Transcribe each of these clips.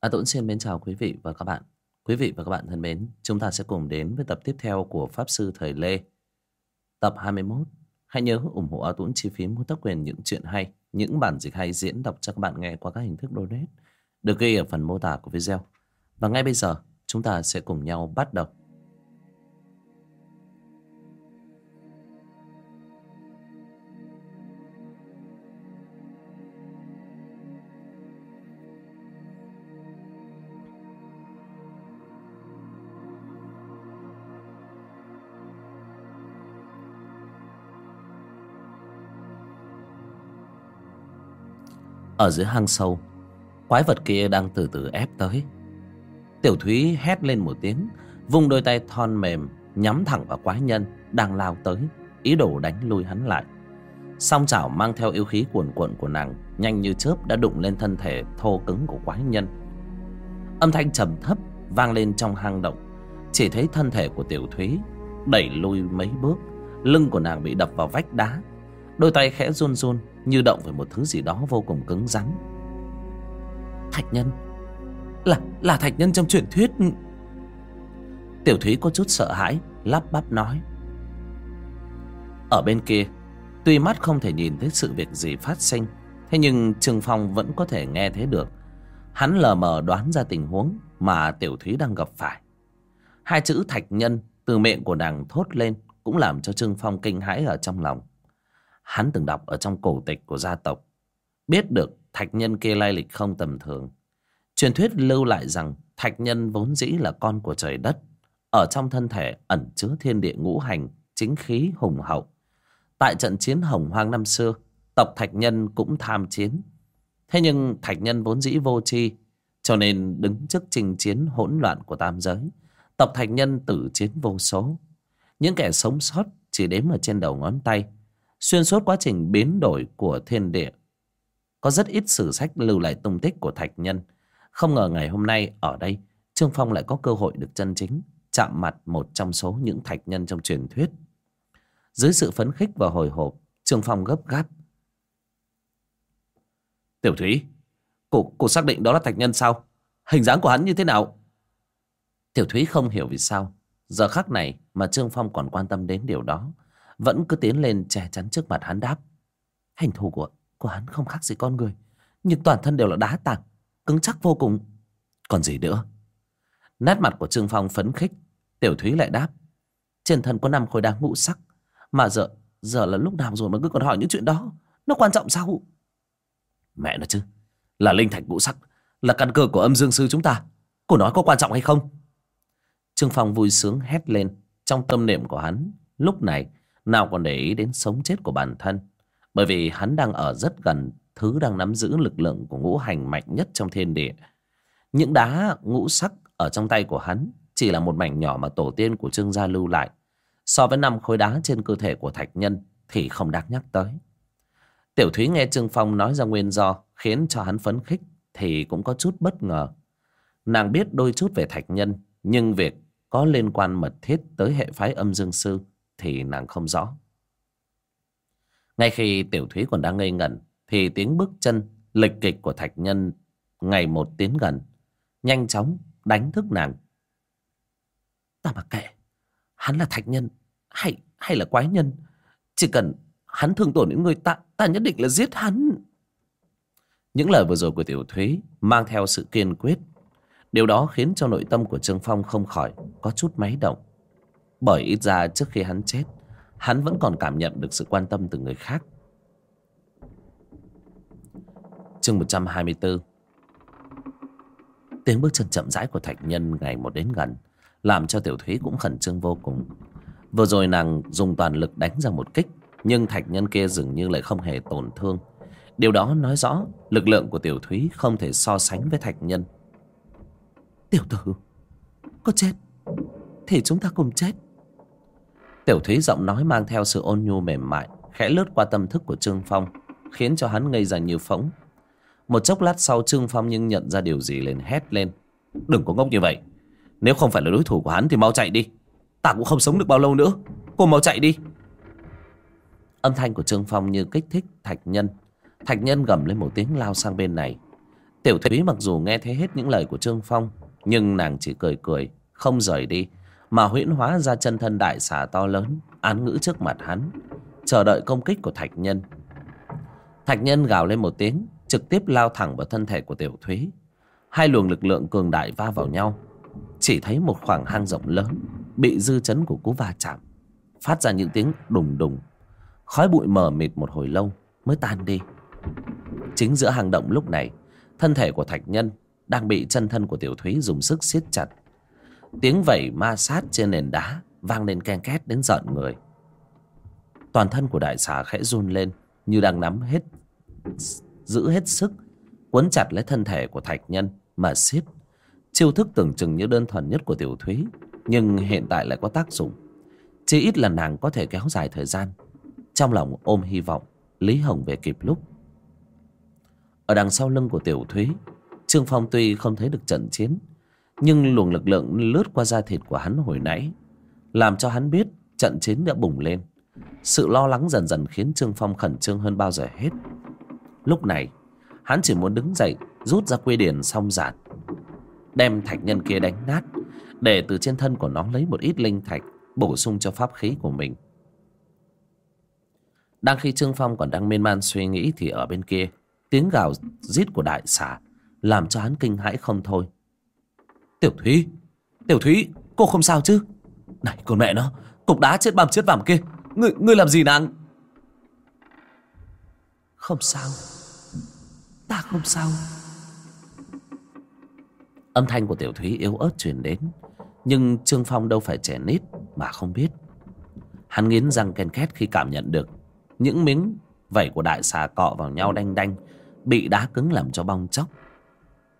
A Tuấn xin mến chào quý vị và các bạn. Quý vị và các bạn thân mến, chúng ta sẽ cùng đến với tập tiếp theo của Pháp Sư Thời Lê. Tập 21. Hãy nhớ ủng hộ A Tuấn chi phí mua tác quyền những chuyện hay, những bản dịch hay diễn đọc cho các bạn nghe qua các hình thức donate được ghi ở phần mô tả của video. Và ngay bây giờ, chúng ta sẽ cùng nhau bắt đầu. Ở dưới hang sâu. Quái vật kia đang từ từ ép tới. Tiểu Thúy hét lên một tiếng, Vung đôi tay thon mềm, Nhắm thẳng vào quái nhân Đang lao tới, Ý đồ đánh lui hắn lại. Song chảo mang theo yêu khí cuồn cuộn của nàng Nhanh như chớp đã đụng lên thân thể thô cứng của quái nhân. Âm thanh trầm thấp vang lên trong hang động. Chỉ thấy thân thể của Tiểu Thúy Đẩy lui mấy bước, Lưng của nàng bị đập vào vách đá Đôi tay khẽ run run, Như động về một thứ gì đó vô cùng cứng rắn. Thạch nhân? Là là thạch nhân trong truyền thuyết. Tiểu Thúy có chút sợ hãi, Lắp bắp nói. Ở bên kia, Tuy mắt không thể nhìn thấy sự việc gì phát sinh, Thế nhưng Trương Phong vẫn có thể nghe thấy được. Hắn lờ mờ đoán ra tình huống Mà Tiểu Thúy đang gặp phải. Hai chữ thạch nhân Từ miệng của nàng thốt lên Cũng làm cho Trương Phong kinh hãi ở trong lòng. Hắn từng đọc ở trong cổ tịch của gia tộc, Biết được thạch nhân kia lai lịch không tầm thường. Truyền thuyết lưu lại rằng Thạch nhân vốn dĩ là con của trời đất, Ở trong thân thể ẩn chứa thiên địa ngũ hành, Chính khí hùng hậu. Tại trận chiến hồng hoang năm xưa, Tộc thạch nhân cũng tham chiến. Thế nhưng thạch nhân vốn dĩ vô tri, Cho nên đứng trước trình chiến hỗn loạn của tam giới, Tộc thạch nhân tử chiến vô số. Những kẻ sống sót chỉ đếm ở trên đầu ngón tay Xuyên suốt quá trình biến đổi của thiên địa. Có rất ít sử sách lưu lại tung tích của thạch nhân. Không ngờ ngày hôm nay ở đây Trương Phong lại có cơ hội được chân chính Chạm mặt một trong số những thạch nhân trong truyền thuyết. Dưới sự phấn khích và hồi hộp Trương Phong gấp gáp. Tiểu Thúy Cô, cô xác định đó là thạch nhân sao? Hình dáng của hắn như thế nào? Tiểu Thúy không hiểu vì sao Giờ khắc này mà Trương Phong còn quan tâm đến điều đó vẫn cứ tiến lên che chắn trước mặt hắn đáp. Hành thù của của hắn không khác gì con người, nhưng toàn thân đều là đá tảng, cứng chắc vô cùng. Còn gì nữa? Nét mặt của trương phong phấn khích, tiểu thúy lại đáp. Trên thân có năm khối đá ngũ sắc, mà giờ giờ là lúc nào rồi mà cứ còn hỏi những chuyện đó? Nó quan trọng sao? Mẹ nó chứ, là linh thạch ngũ sắc, là căn cơ của âm dương sư chúng ta. Cô nói có quan trọng hay không? Trương phong vui sướng hét lên trong tâm niệm của hắn. Lúc này nào còn để ý đến sống chết của bản thân. Bởi vì hắn đang ở rất gần thứ đang nắm giữ lực lượng của ngũ hành mạnh nhất trong thiên địa. Những đá, ngũ sắc ở trong tay của hắn chỉ là một mảnh nhỏ mà tổ tiên của trương gia lưu lại. So với năm khối đá trên cơ thể của thạch nhân thì không đáng nhắc tới. Tiểu thúy nghe trương phong nói ra nguyên do khiến cho hắn phấn khích thì cũng có chút bất ngờ. Nàng biết đôi chút về thạch nhân, nhưng việc có liên quan mật thiết tới hệ phái âm dương sư thì nàng không rõ. Ngay khi Tiểu Thúy còn đang ngây ngẩn thì tiếng bước chân lịch kịch của Thạch Nhân ngày một tiến gần, nhanh chóng đánh thức nàng. Ta mặc kệ, hắn là Thạch Nhân hay hay là quái nhân, chỉ cần hắn thương tổn những người ta, ta nhất định là giết hắn. Những lời vừa rồi của Tiểu Thúy mang theo sự kiên quyết. Điều đó khiến cho nội tâm của Trương Phong không khỏi có chút máy động. Bởi ít ra trước khi hắn chết, Hắn vẫn còn cảm nhận được sự quan tâm từ người khác. Chương 124 Tiếng bước chân chậm rãi của Thạch Nhân ngày một đến gần, Làm cho Tiểu Thúy cũng khẩn trương vô cùng. Vừa rồi nàng dùng toàn lực đánh ra một kích, Nhưng Thạch Nhân kia dường như lại không hề tổn thương. Điều đó nói rõ Lực lượng của Tiểu Thúy không thể so sánh với Thạch Nhân. Tiểu tử, Có chết Thì chúng ta cùng chết. Tiểu Thúy giọng nói mang theo sự ôn nhu mềm mại, Khẽ lướt qua tâm thức của Trương Phong, Khiến cho hắn ngây ra như phóng Một chốc lát sau, Trương Phong nhưng nhận ra điều gì liền hét lên. Đừng có ngốc như vậy. Nếu không phải là đối thủ của hắn thì mau chạy đi. Ta cũng không sống được bao lâu nữa. Cô mau chạy đi. Âm thanh của Trương Phong như kích thích Thạch Nhân. Thạch Nhân gầm lên một tiếng lao sang bên này. Tiểu Thúy mặc dù nghe thấy hết những lời của Trương Phong, Nhưng nàng chỉ cười cười, Không rời đi. Mà huyễn hóa ra chân thân đại xà to lớn, Án ngữ trước mặt hắn, Chờ đợi công kích của Thạch Nhân. Thạch Nhân gào lên một tiếng, Trực tiếp lao thẳng vào thân thể của Tiểu Thúy. Hai luồng lực lượng cường đại va vào nhau, Chỉ thấy một khoảng hang rộng lớn Bị dư chấn của cú va chạm, Phát ra những tiếng đùng đùng. Khói bụi mờ mịt một hồi lâu Mới tan đi. Chính giữa hang động lúc này, Thân thể của Thạch Nhân Đang bị chân thân của Tiểu Thúy dùng sức siết chặt. Tiếng vẩy ma sát trên nền đá Vang lên ken két đến giận người. Toàn thân của đại xà khẽ run lên Như đang nắm hết, Giữ hết sức, Quấn chặt lấy thân thể của Thạch Nhân Mà siết. Chiêu thức tưởng chừng như đơn thuần nhất của Tiểu Thúy, Nhưng hiện tại lại có tác dụng. Chỉ ít là nàng có thể kéo dài thời gian. Trong lòng ôm hy vọng, Lý Hồng về kịp lúc. Ở đằng sau lưng của Tiểu Thúy, Trương Phong tuy không thấy được trận chiến nhưng luồng lực lượng lướt qua da thịt của hắn hồi nãy, Làm cho hắn biết trận chiến đã bùng lên. Sự lo lắng dần dần khiến Trương Phong khẩn trương hơn bao giờ hết. Lúc này, Hắn chỉ muốn đứng dậy, Rút ra quy điển xong giản, Đem thạch nhân kia đánh nát, Để từ trên thân của nó lấy một ít linh thạch Bổ sung cho pháp khí của mình. Đang khi Trương Phong còn đang miên man suy nghĩ Thì ở bên kia, Tiếng gào rít của đại xà Làm cho hắn kinh hãi không thôi. Tiểu Thúy Tiểu Thúy cô không sao chứ? Này con mẹ nó Cục đá chết băm chết vảm kia. Ngươi, ngươi làm gì nàng? Không sao. Ta không sao. Âm thanh của Tiểu Thúy yếu ớt truyền đến Nhưng Trương Phong đâu phải trẻ nít Mà không biết. Hắn nghiến răng ken két khi cảm nhận được Những miếng vảy của đại xà cọ vào nhau đanh đanh bị đá cứng làm cho bong chóc.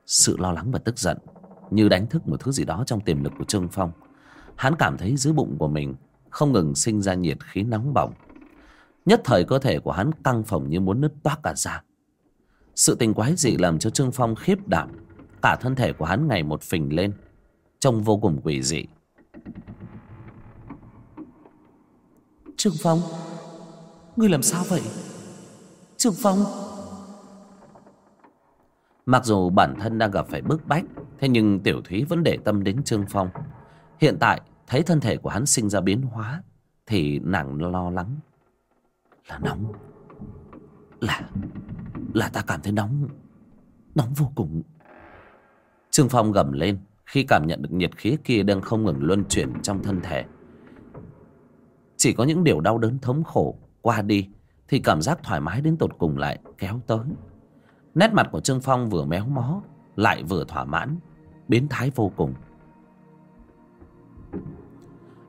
Sự lo lắng và tức giận như đánh thức một thứ gì đó trong tiềm lực của trương phong. Hắn cảm thấy dưới bụng của mình không ngừng sinh ra nhiệt khí nóng bỏng. Nhất thời cơ thể của hắn căng phồng như muốn nứt toác cả ra sự tình quái dị làm cho trương phong khiếp đảm cả thân thể của hắn ngày một phình lên trông vô cùng quỷ dị. Trương phong ngươi làm sao vậy? Trương phong! Mặc dù bản thân đang gặp phải bức bách Thế nhưng Tiểu Thúy vẫn để tâm đến Trương Phong. Hiện tại, thấy thân thể của hắn sinh ra biến hóa, Thì nàng lo lắng. Là nóng. Là Là ta cảm thấy nóng. Nóng vô cùng. Trương Phong gầm lên Khi cảm nhận được nhiệt khí kia đang không ngừng luân chuyển trong thân thể. Chỉ có những điều đau đớn thống khổ Qua đi Thì cảm giác thoải mái đến tột cùng lại kéo tới. Nét mặt của Trương Phong vừa méo mó, Lại vừa thỏa mãn. Biến thái vô cùng.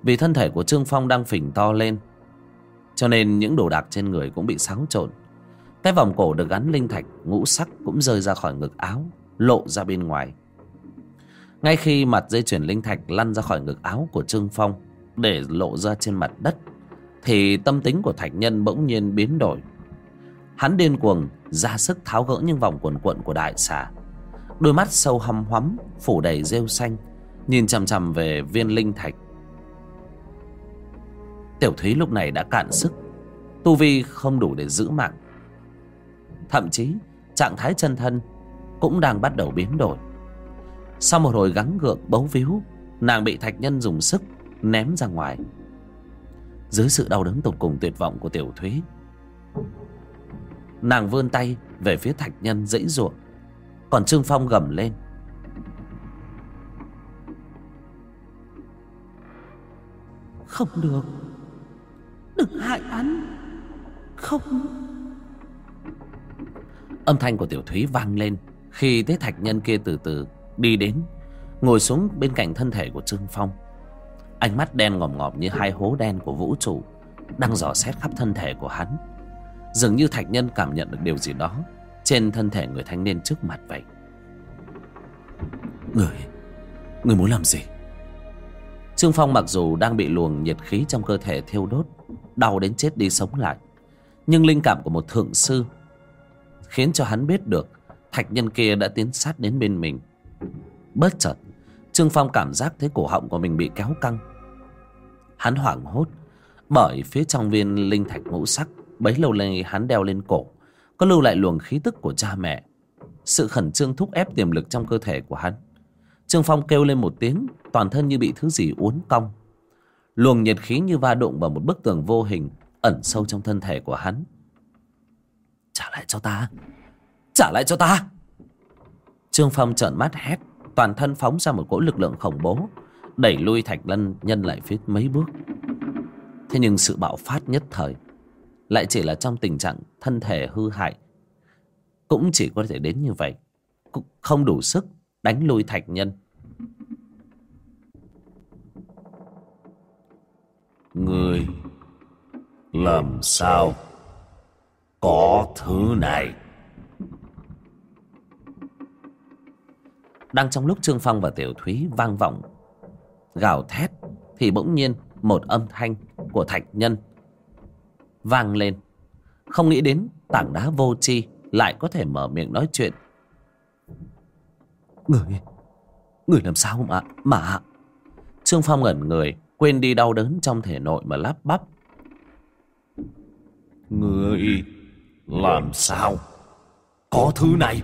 Vì thân thể của Trương Phong đang phình to lên, Cho nên những đồ đạc trên người cũng bị xáo trộn. Cái vòng cổ được gắn linh thạch, ngũ sắc cũng rơi ra khỏi ngực áo, Lộ ra bên ngoài. Ngay khi mặt dây chuyền linh thạch lăn ra khỏi ngực áo của Trương Phong Để lộ ra trên mặt đất, Thì tâm tính của thạch nhân bỗng nhiên biến đổi. Hắn điên cuồng ra sức tháo gỡ những vòng quần quận của đại xà đôi mắt sâu hăm hoắm phủ đầy rêu xanh, nhìn chằm chằm về viên linh thạch. Tiểu thúy lúc này đã cạn sức, tu vi không đủ để giữ mạng. Thậm chí, trạng thái chân thân cũng đang bắt đầu biến đổi. Sau một hồi gắng gượng bấu víu, nàng bị thạch nhân dùng sức ném ra ngoài. Dưới sự đau đớn tột cùng tuyệt vọng của tiểu thúy, Nàng vươn tay về phía thạch nhân dãy ruộng. Còn Trương Phong gầm lên. Không được. Đừng hại hắn. Không. Âm thanh của Tiểu Thúy vang lên Khi thấy thạch nhân kia từ từ đi đến Ngồi xuống bên cạnh thân thể của Trương Phong. Ánh mắt đen ngòm ngòm như hai hố đen của vũ trụ Đang dò xét khắp thân thể của hắn. Dường như Thạch Nhân cảm nhận được điều gì đó trên thân thể người thanh niên trước mặt vậy. Người Người muốn làm gì? Trương Phong mặc dù đang bị luồng nhiệt khí trong cơ thể thiêu đốt, Đau đến chết đi sống lại, Nhưng linh cảm của một thượng sư Khiến cho hắn biết được Thạch nhân kia đã tiến sát đến bên mình. Bất chợt, Trương Phong cảm giác thấy cổ họng của mình bị kéo căng. Hắn hoảng hốt, Bởi phía trong viên linh thạch ngũ sắc bấy lâu nay hắn đeo lên cổ có lưu lại luồng khí tức của cha mẹ. Sự khẩn trương thúc ép tiềm lực trong cơ thể của hắn. Trương phong kêu lên một tiếng, toàn thân như bị thứ gì uốn cong. Luồng nhiệt khí như va đụng vào một bức tường vô hình, ẩn sâu trong thân thể của hắn. Trả lại cho ta, trả lại cho ta! Trương phong trợn mắt hét, toàn thân phóng ra một cỗ lực lượng khủng bố, đẩy lui thạch lân nhân lại phía mấy bước. Thế nhưng sự bạo phát nhất thời lại chỉ là trong tình trạng thân thể hư hại. Cũng chỉ có thể đến như vậy. Cũng không đủ sức đánh lui thạch nhân. Người làm sao có thứ này? Đang trong lúc trương phong và tiểu thúy vang vọng gào thét thì bỗng nhiên một âm thanh của thạch nhân vang lên. Không nghĩ đến tảng đá vô tri lại có thể mở miệng nói chuyện. Người người làm sao mà mà? Trương phong ngẩn người quên đi đau đớn trong thể nội mà lắp bắp. Người làm sao có thứ này?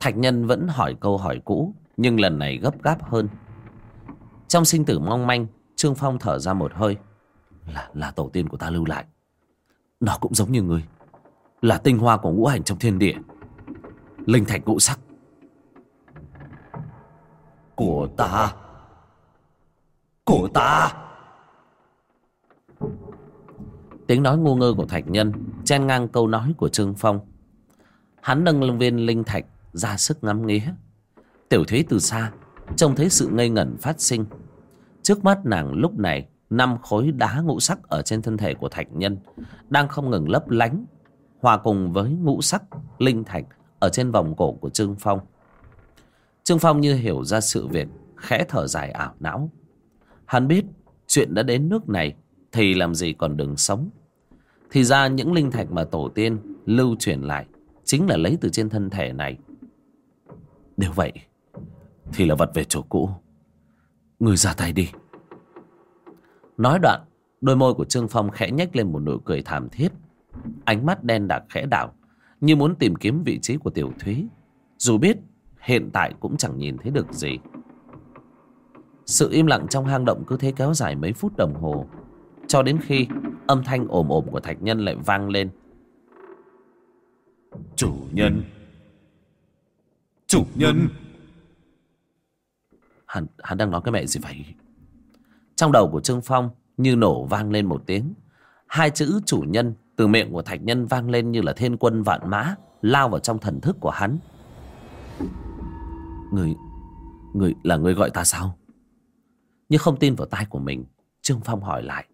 Thạch nhân vẫn hỏi câu hỏi cũ nhưng lần này gấp gáp hơn. Trong sinh tử mong manh trương phong thở ra một hơi là là tổ tiên của ta lưu lại. Nó cũng giống như người là tinh hoa của ngũ hành trong thiên địa, linh thạch ngũ sắc của ta. Của ta. Tiếng nói ngu ngơ của thạch nhân chen ngang câu nói của trương phong. Hắn nâng lên viên linh thạch ra sức ngắm nghía. Tiểu thúy từ xa, trông thấy sự ngây ngẩn phát sinh. Trước mắt nàng lúc này năm khối đá ngũ sắc ở trên thân thể của thạch nhân, đang không ngừng lấp lánh, hòa cùng với ngũ sắc, linh thạch ở trên vòng cổ của trương phong. Trương phong như hiểu ra sự việc, khẽ thở dài ảo não. Hắn biết chuyện đã đến nước này thì làm gì còn đường sống. Thì ra những linh thạch mà tổ tiên lưu truyền lại chính là lấy từ trên thân thể này. Nếu vậy thì là vật về chỗ cũ. Người ra tay đi nói đoạn đôi môi của trương phong khẽ nhếch lên một nụ cười thảm thiết. Ánh mắt đen đặc khẽ đảo như muốn tìm kiếm vị trí của tiểu thúy. Dù biết hiện tại cũng chẳng nhìn thấy được gì. Sự im lặng trong hang động cứ thế kéo dài mấy phút đồng hồ. Cho đến khi âm thanh ồm ồm của thạch nhân lại vang lên. Chủ nhân. Chủ nhân. Hắn, hắn đang nói cái mẹ gì vậy trong đầu của trương phong như nổ vang lên một tiếng. Hai chữ chủ nhân từ miệng của thạch nhân vang lên như là thiên quân vạn mã, lao vào trong thần thức của hắn. Người người là người gọi ta sao? Nhưng không tin vào tai của mình, trương phong hỏi lại.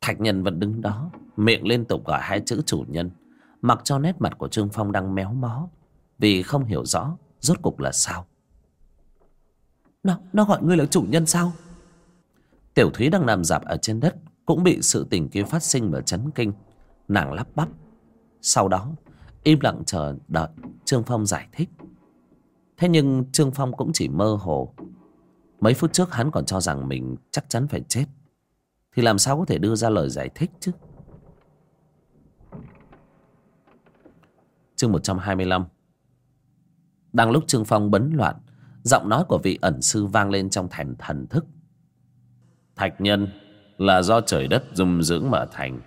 Thạch nhân vẫn đứng đó, miệng liên tục gọi hai chữ chủ nhân. Mặc cho nét mặt của trương phong đang méo mó, vì không hiểu rõ rốt cục là sao. Nó nó gọi ngươi là chủ nhân sao? Tiểu thúy đang nằm dạp ở trên đất, cũng bị sự tình kia phát sinh mà chấn kinh. Nàng lắp bắp. Sau đó, im lặng chờ đợi trương phong giải thích. Thế nhưng trương phong cũng chỉ mơ hồ. Mấy phút trước hắn còn cho rằng mình chắc chắn phải chết. Thì làm sao có thể đưa ra lời giải thích chứ? Chương một trăm hai mươi lăm. Đang lúc trương phong bấn loạn, giọng nói của vị ẩn sư vang lên trong thèm thần thức thạch nhân là do trời đất dung dưỡng mà thành,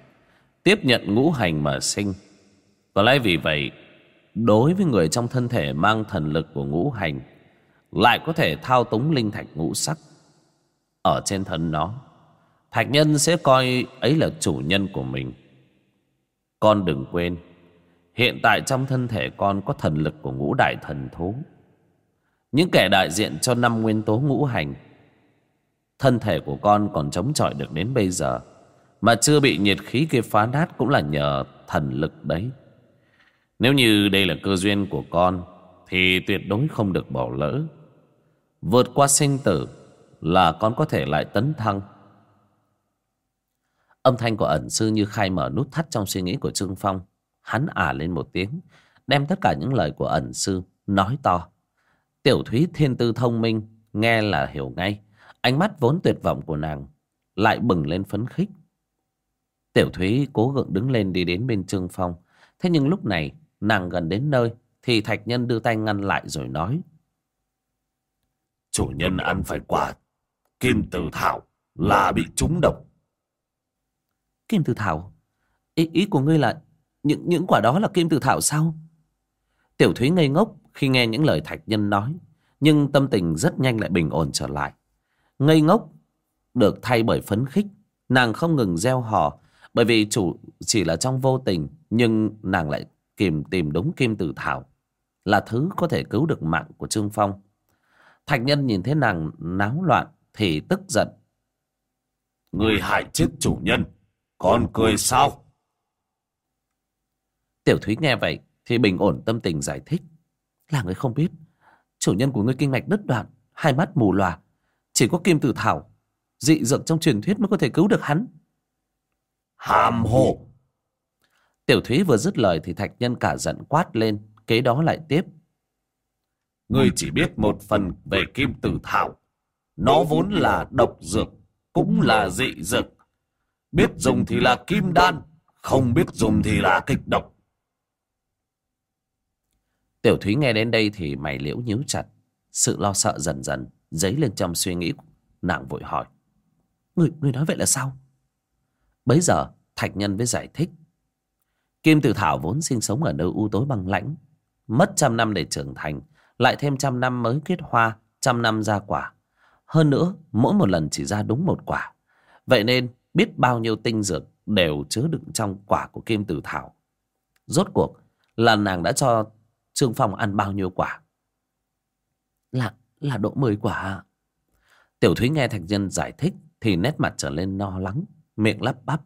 tiếp nhận ngũ hành mà sinh. Có lẽ vì vậy, đối với người trong thân thể mang thần lực của ngũ hành, lại có thể thao túng linh thạch ngũ sắc. Ở trên thân nó, thạch nhân sẽ coi ấy là chủ nhân của mình. Con đừng quên, hiện tại trong thân thể con có thần lực của ngũ đại thần thú. Những kẻ đại diện cho năm nguyên tố ngũ hành thân thể của con còn chống chọi được đến bây giờ, mà chưa bị nhiệt khí kia phá nát cũng là nhờ thần lực đấy. Nếu như đây là cơ duyên của con, thì tuyệt đối không được bỏ lỡ. Vượt qua sinh tử là con có thể lại tấn thăng. Âm thanh của ẩn sư như khai mở nút thắt trong suy nghĩ của trương phong. Hắn ả lên một tiếng, đem tất cả những lời của ẩn sư nói to. Tiểu thúy thiên tư thông minh, nghe là hiểu ngay ánh mắt vốn tuyệt vọng của nàng lại bừng lên phấn khích. Tiểu thúy cố gượng đứng lên đi đến bên trương phong. Thế nhưng lúc này nàng gần đến nơi thì thạch nhân đưa tay ngăn lại rồi nói. Chủ nhân ăn phải quả kim tử thảo là bị trúng độc. Kim tử thảo? Ý, ý của ngươi là những những quả đó là kim tử thảo sao? Tiểu thúy ngây ngốc khi nghe những lời thạch nhân nói nhưng tâm tình rất nhanh lại bình ổn trở lại ngây ngốc được thay bởi phấn khích. Nàng không ngừng gieo hò bởi vì chủ chỉ là trong vô tình nhưng nàng lại kìm tìm đúng kim tử thảo là thứ có thể cứu được mạng của trương phong. Thạch nhân nhìn thấy nàng náo loạn thì tức giận. Người hại chết chủ nhân còn cười sao? Tiểu thúy nghe vậy thì bình ổn tâm tình giải thích. Là người không biết chủ nhân của ngươi kinh mạch đứt đoạn hai mắt mù lòa chỉ có kim tử thảo. Dị dược trong truyền thuyết mới có thể cứu được hắn. Hàm hồ. Tiểu thúy vừa dứt lời thì thạch nhân cả giận quát lên kế đó lại tiếp. Ngươi chỉ biết một phần về kim tử thảo. Nó vốn là độc dược cũng là dị dược. Biết dùng thì là kim đan không biết dùng thì là kịch độc. Tiểu thúy nghe đến đây thì mày liễu nhíu chặt sự lo sợ dần dần dấy lên trong suy nghĩ, nàng vội hỏi. Người người nói vậy là sao? Bấy giờ, thạch nhân mới giải thích. Kim tử thảo vốn sinh sống ở nơi u tối băng lãnh, mất trăm năm để trưởng thành, lại thêm trăm năm mới kết hoa, trăm năm ra quả. Hơn nữa, mỗi một lần chỉ ra đúng một quả. Vậy nên, biết bao nhiêu tinh dược đều chứa đựng trong quả của kim tử thảo. Rốt cuộc là nàng đã cho trương phong ăn bao nhiêu quả? Là là độ mười quả. Tiểu thúy nghe thạch nhân giải thích thì nét mặt trở lên no lắng, miệng lắp bắp.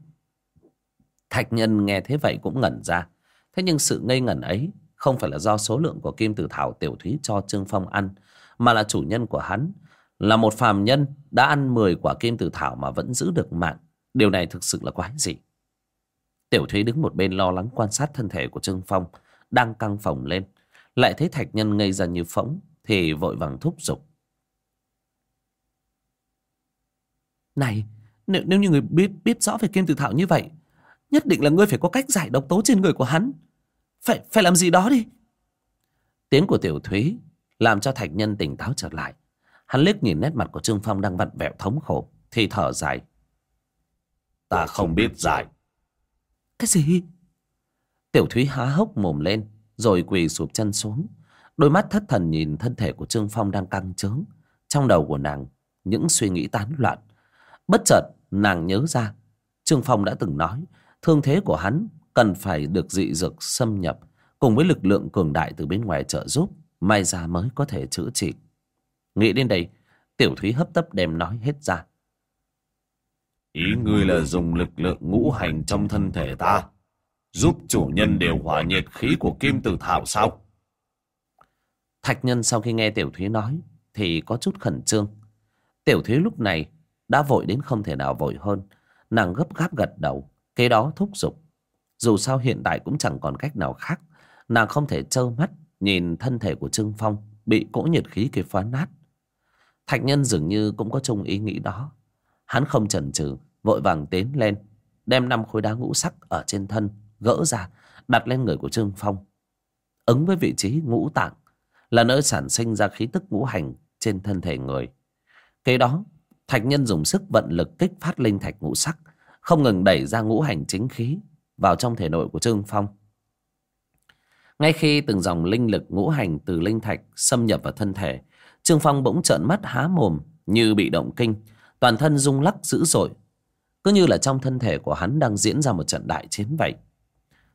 Thạch nhân nghe thế vậy cũng ngẩn ra. Thế nhưng sự ngây ngẩn ấy không phải là do số lượng của kim tử thảo tiểu thúy cho trương phong ăn, mà là chủ nhân của hắn. Là một phàm nhân đã ăn mười quả kim tử thảo mà vẫn giữ được mạng. Điều này thực sự là quái gì tiểu thúy đứng một bên lo lắng quan sát thân thể của trương phong đang căng phồng lên. Lại thấy thạch nhân ngây ra như phỗng thì vội vàng thúc giục. Này nếu, nếu như người biết biết rõ về kim tử thảo như vậy nhất định là ngươi phải có cách giải độc tố trên người của hắn. Phải phải làm gì đó đi. Tiếng của tiểu thúy làm cho thạch nhân tỉnh táo trở lại. Hắn liếc nhìn nét mặt của trương phong đang vặn vẹo thống khổ thì thở dài. Ta không biết giải. Cái gì? Tiểu thúy há hốc mồm lên rồi quỳ sụp chân xuống đôi mắt thất thần nhìn thân thể của trương phong đang căng trướng. Trong đầu của nàng, những suy nghĩ tán loạn. Bất chợt, nàng nhớ ra, trương phong đã từng nói, thương thế của hắn cần phải được dị dược xâm nhập, cùng với lực lượng cường đại từ bên ngoài trợ giúp, may ra mới có thể chữa trị. Nghĩ đến đây, tiểu thúy hấp tấp đem nói hết ra. Ý ngươi là dùng lực lượng ngũ hành trong thân thể ta, giúp chủ nhân điều hòa nhiệt khí của kim tử thảo sao? Thạch nhân sau khi nghe tiểu thúy nói thì có chút khẩn trương. Tiểu thúy lúc này đã vội đến không thể nào vội hơn. Nàng gấp gáp gật đầu, kế đó thúc giục. Dù sao hiện tại cũng chẳng còn cách nào khác. Nàng không thể trơ mắt nhìn thân thể của trương phong bị cỗ nhiệt khí kia phá nát. Thạch nhân dường như cũng có chung ý nghĩ đó. Hắn không chần chừ, vội vàng tiến lên, đem năm khối đá ngũ sắc ở trên thân gỡ ra, đặt lên người của trương phong. Ứng với vị trí ngũ tạng là nơi sản sinh ra khí tức ngũ hành trên thân thể người. Kế đó, thạch nhân dùng sức vận lực kích phát linh thạch ngũ sắc, không ngừng đẩy ra ngũ hành chính khí vào trong thể nội của trương phong. Ngay khi từng dòng linh lực ngũ hành từ linh thạch xâm nhập vào thân thể, trương phong bỗng trợn mắt há mồm như bị động kinh, toàn thân rung lắc dữ dội. Cứ như là trong thân thể của hắn đang diễn ra một trận đại chiến vậy.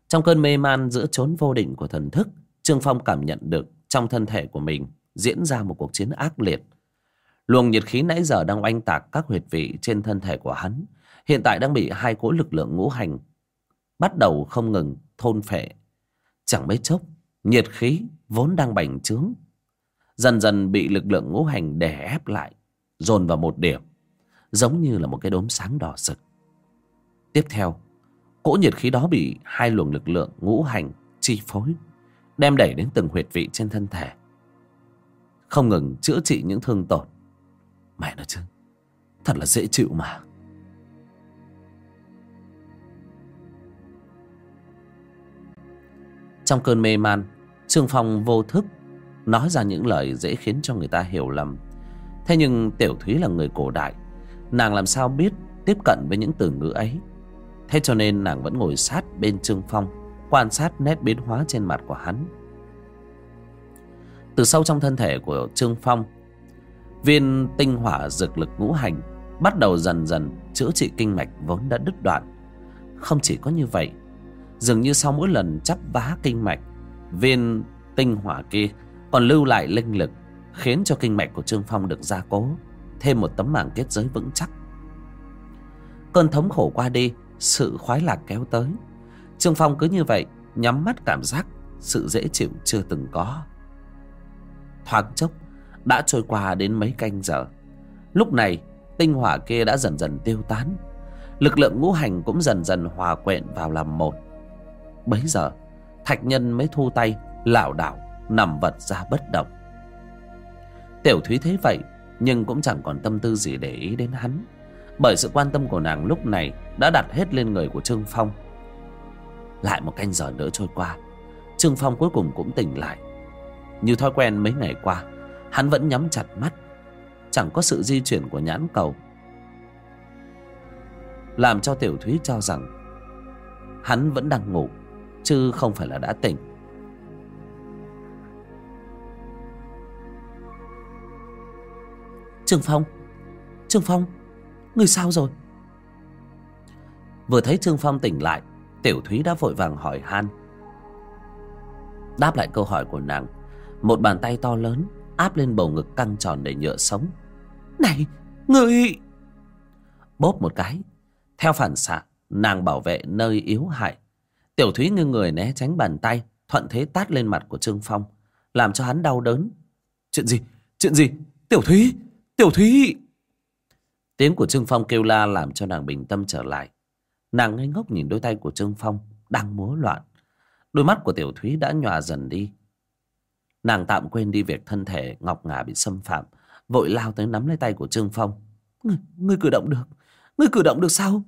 Trong cơn mê man giữa chốn vô định của thần thức, trương phong cảm nhận được trong thân thể của mình diễn ra một cuộc chiến ác liệt. Luồng nhiệt khí nãy giờ đang oanh tạc các huyệt vị trên thân thể của hắn. Hiện tại đang bị hai cỗ lực lượng ngũ hành bắt đầu không ngừng thôn phệ. Chẳng mấy chốc, nhiệt khí vốn đang bành trướng. Dần dần bị lực lượng ngũ hành đè ép lại, dồn vào một điểm, giống như là một cái đốm sáng đỏ sực tiếp theo, cỗ nhiệt khí đó bị hai luồng lực lượng ngũ hành chi phối đem đẩy đến từng huyệt vị trên thân thể. Không ngừng chữa trị những thương tổn. Mẹ nó chứ, thật là dễ chịu mà. Trong cơn mê man, Trương Phong vô thức Nói ra những lời dễ khiến cho người ta hiểu lầm. Thế nhưng Tiểu Thúy là người cổ đại, Nàng làm sao biết tiếp cận với những từ ngữ ấy? Thế cho nên nàng vẫn ngồi sát bên Trương Phong. Quan sát nét biến hóa trên mặt của hắn. Từ sâu trong thân thể của Trương Phong, Viên tinh hỏa dược lực ngũ hành Bắt đầu dần dần chữa trị kinh mạch vốn đã đứt đoạn. Không chỉ có như vậy, Dường như sau mỗi lần chắp vá kinh mạch, Viên tinh hỏa kia còn lưu lại linh lực, Khiến cho kinh mạch của Trương Phong được gia cố, Thêm một tấm mảng kết giới vững chắc. Cơn thống khổ qua đi, Sự khoái lạc kéo tới. Trương Phong cứ như vậy, Nhắm mắt cảm giác Sự dễ chịu chưa từng có. Thoáng chốc, Đã trôi qua đến mấy canh giờ. Lúc này, tinh hỏa kia đã dần dần tiêu tán. Lực lượng ngũ hành cũng dần dần hòa quyện vào làm một. Bấy giờ, Thạch nhân mới thu tay, lảo đảo, nằm vật ra bất động. Tiểu Thúy thấy vậy, Nhưng cũng chẳng còn tâm tư gì để ý đến hắn, Bởi sự quan tâm của nàng lúc này Đã đặt hết lên người của Trương Phong. Lại một canh giờ nữa trôi qua. Trương Phong cuối cùng cũng tỉnh lại. Như thói quen mấy ngày qua, Hắn vẫn nhắm chặt mắt. Chẳng có sự di chuyển của nhãn cầu. Làm cho Tiểu Thúy cho rằng Hắn vẫn đang ngủ, Chứ không phải là đã tỉnh. Trương Phong Trương Phong, Người sao rồi? Vừa thấy Trương Phong tỉnh lại Tiểu Thúy đã vội vàng hỏi han. Đáp lại câu hỏi của nàng Một bàn tay to lớn Áp lên bầu ngực căng tròn để nhựa sống. Này Người! Bóp một cái Theo phản xạ Nàng bảo vệ nơi yếu hại. Tiểu Thúy ngưng người né tránh bàn tay Thuận thế tát lên mặt của Trương Phong Làm cho hắn đau đớn. Chuyện gì? Chuyện gì? Tiểu Thúy! Tiểu Thúy! Tiếng của Trương Phong kêu la làm cho nàng bình tâm trở lại Nàng ngây ngốc nhìn đôi tay của Trương Phong Đang múa loạn. Đôi mắt của Tiểu Thúy đã nhòa dần đi. Nàng tạm quên đi việc thân thể Ngọc Ngà bị xâm phạm Vội lao tới nắm lấy tay của Trương Phong. Ngươi, ngươi cử động được. Ngươi cử động được sao?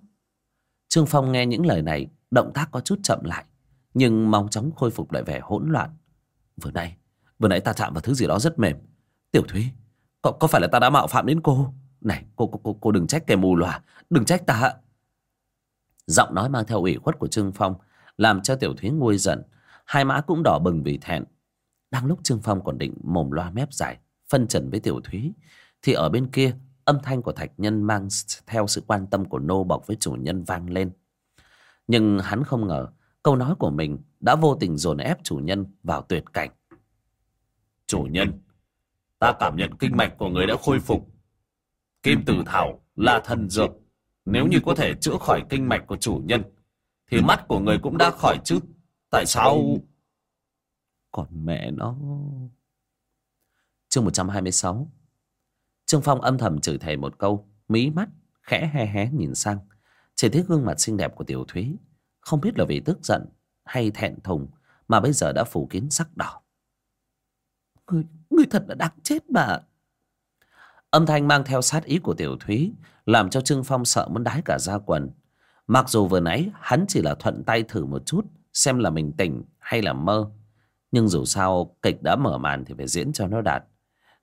Trương Phong nghe những lời này Động tác có chút chậm lại Nhưng mau chóng khôi phục lại vẻ hỗn loạn. Vừa nãy Vừa nãy ta chạm vào thứ gì đó rất mềm. Tiểu Thúy có, có phải là ta đã mạo phạm đến cô? Này cô cô cô, cô đừng trách kẻ mù lòa Đừng trách ta Giọng nói mang theo ủy khuất của Trương Phong, Làm cho Tiểu Thúy nguôi giận Hai má cũng đỏ bừng vì thẹn Đang lúc Trương Phong còn định mồm loa mép dài, Phân trần với Tiểu Thúy, Thì ở bên kia, âm thanh của Thạch Nhân mang theo sự quan tâm của nô bọc với chủ nhân vang lên Nhưng hắn không ngờ, Câu nói của mình đã vô tình dồn ép chủ nhân vào tuyệt cảnh Chủ nhân, Ta cảm nhận kinh mạch của người đã khôi phục. Kim tử thảo là thần dược. Nếu như có thể chữa khỏi kinh mạch của chủ nhân, thì mắt của người cũng đã khỏi chứ. Tại sao... Còn mẹ nó... Chương 126 Trương Phong âm thầm chửi thề một câu, mí mắt, khẽ he hé nhìn sang. Chỉ thấy gương mặt xinh đẹp của Tiểu Thúy, không biết là vì tức giận hay thẹn thùng mà bây giờ đã phủ kín sắc đỏ. Người, người thật là đáng chết mà. Âm thanh mang theo sát ý của Tiểu Thúy làm cho Trương Phong sợ muốn đái cả da quần. Mặc dù vừa nãy hắn chỉ là thuận tay thử một chút xem là mình tỉnh hay là mơ. Nhưng dù sao kịch đã mở màn thì phải diễn cho nó đạt.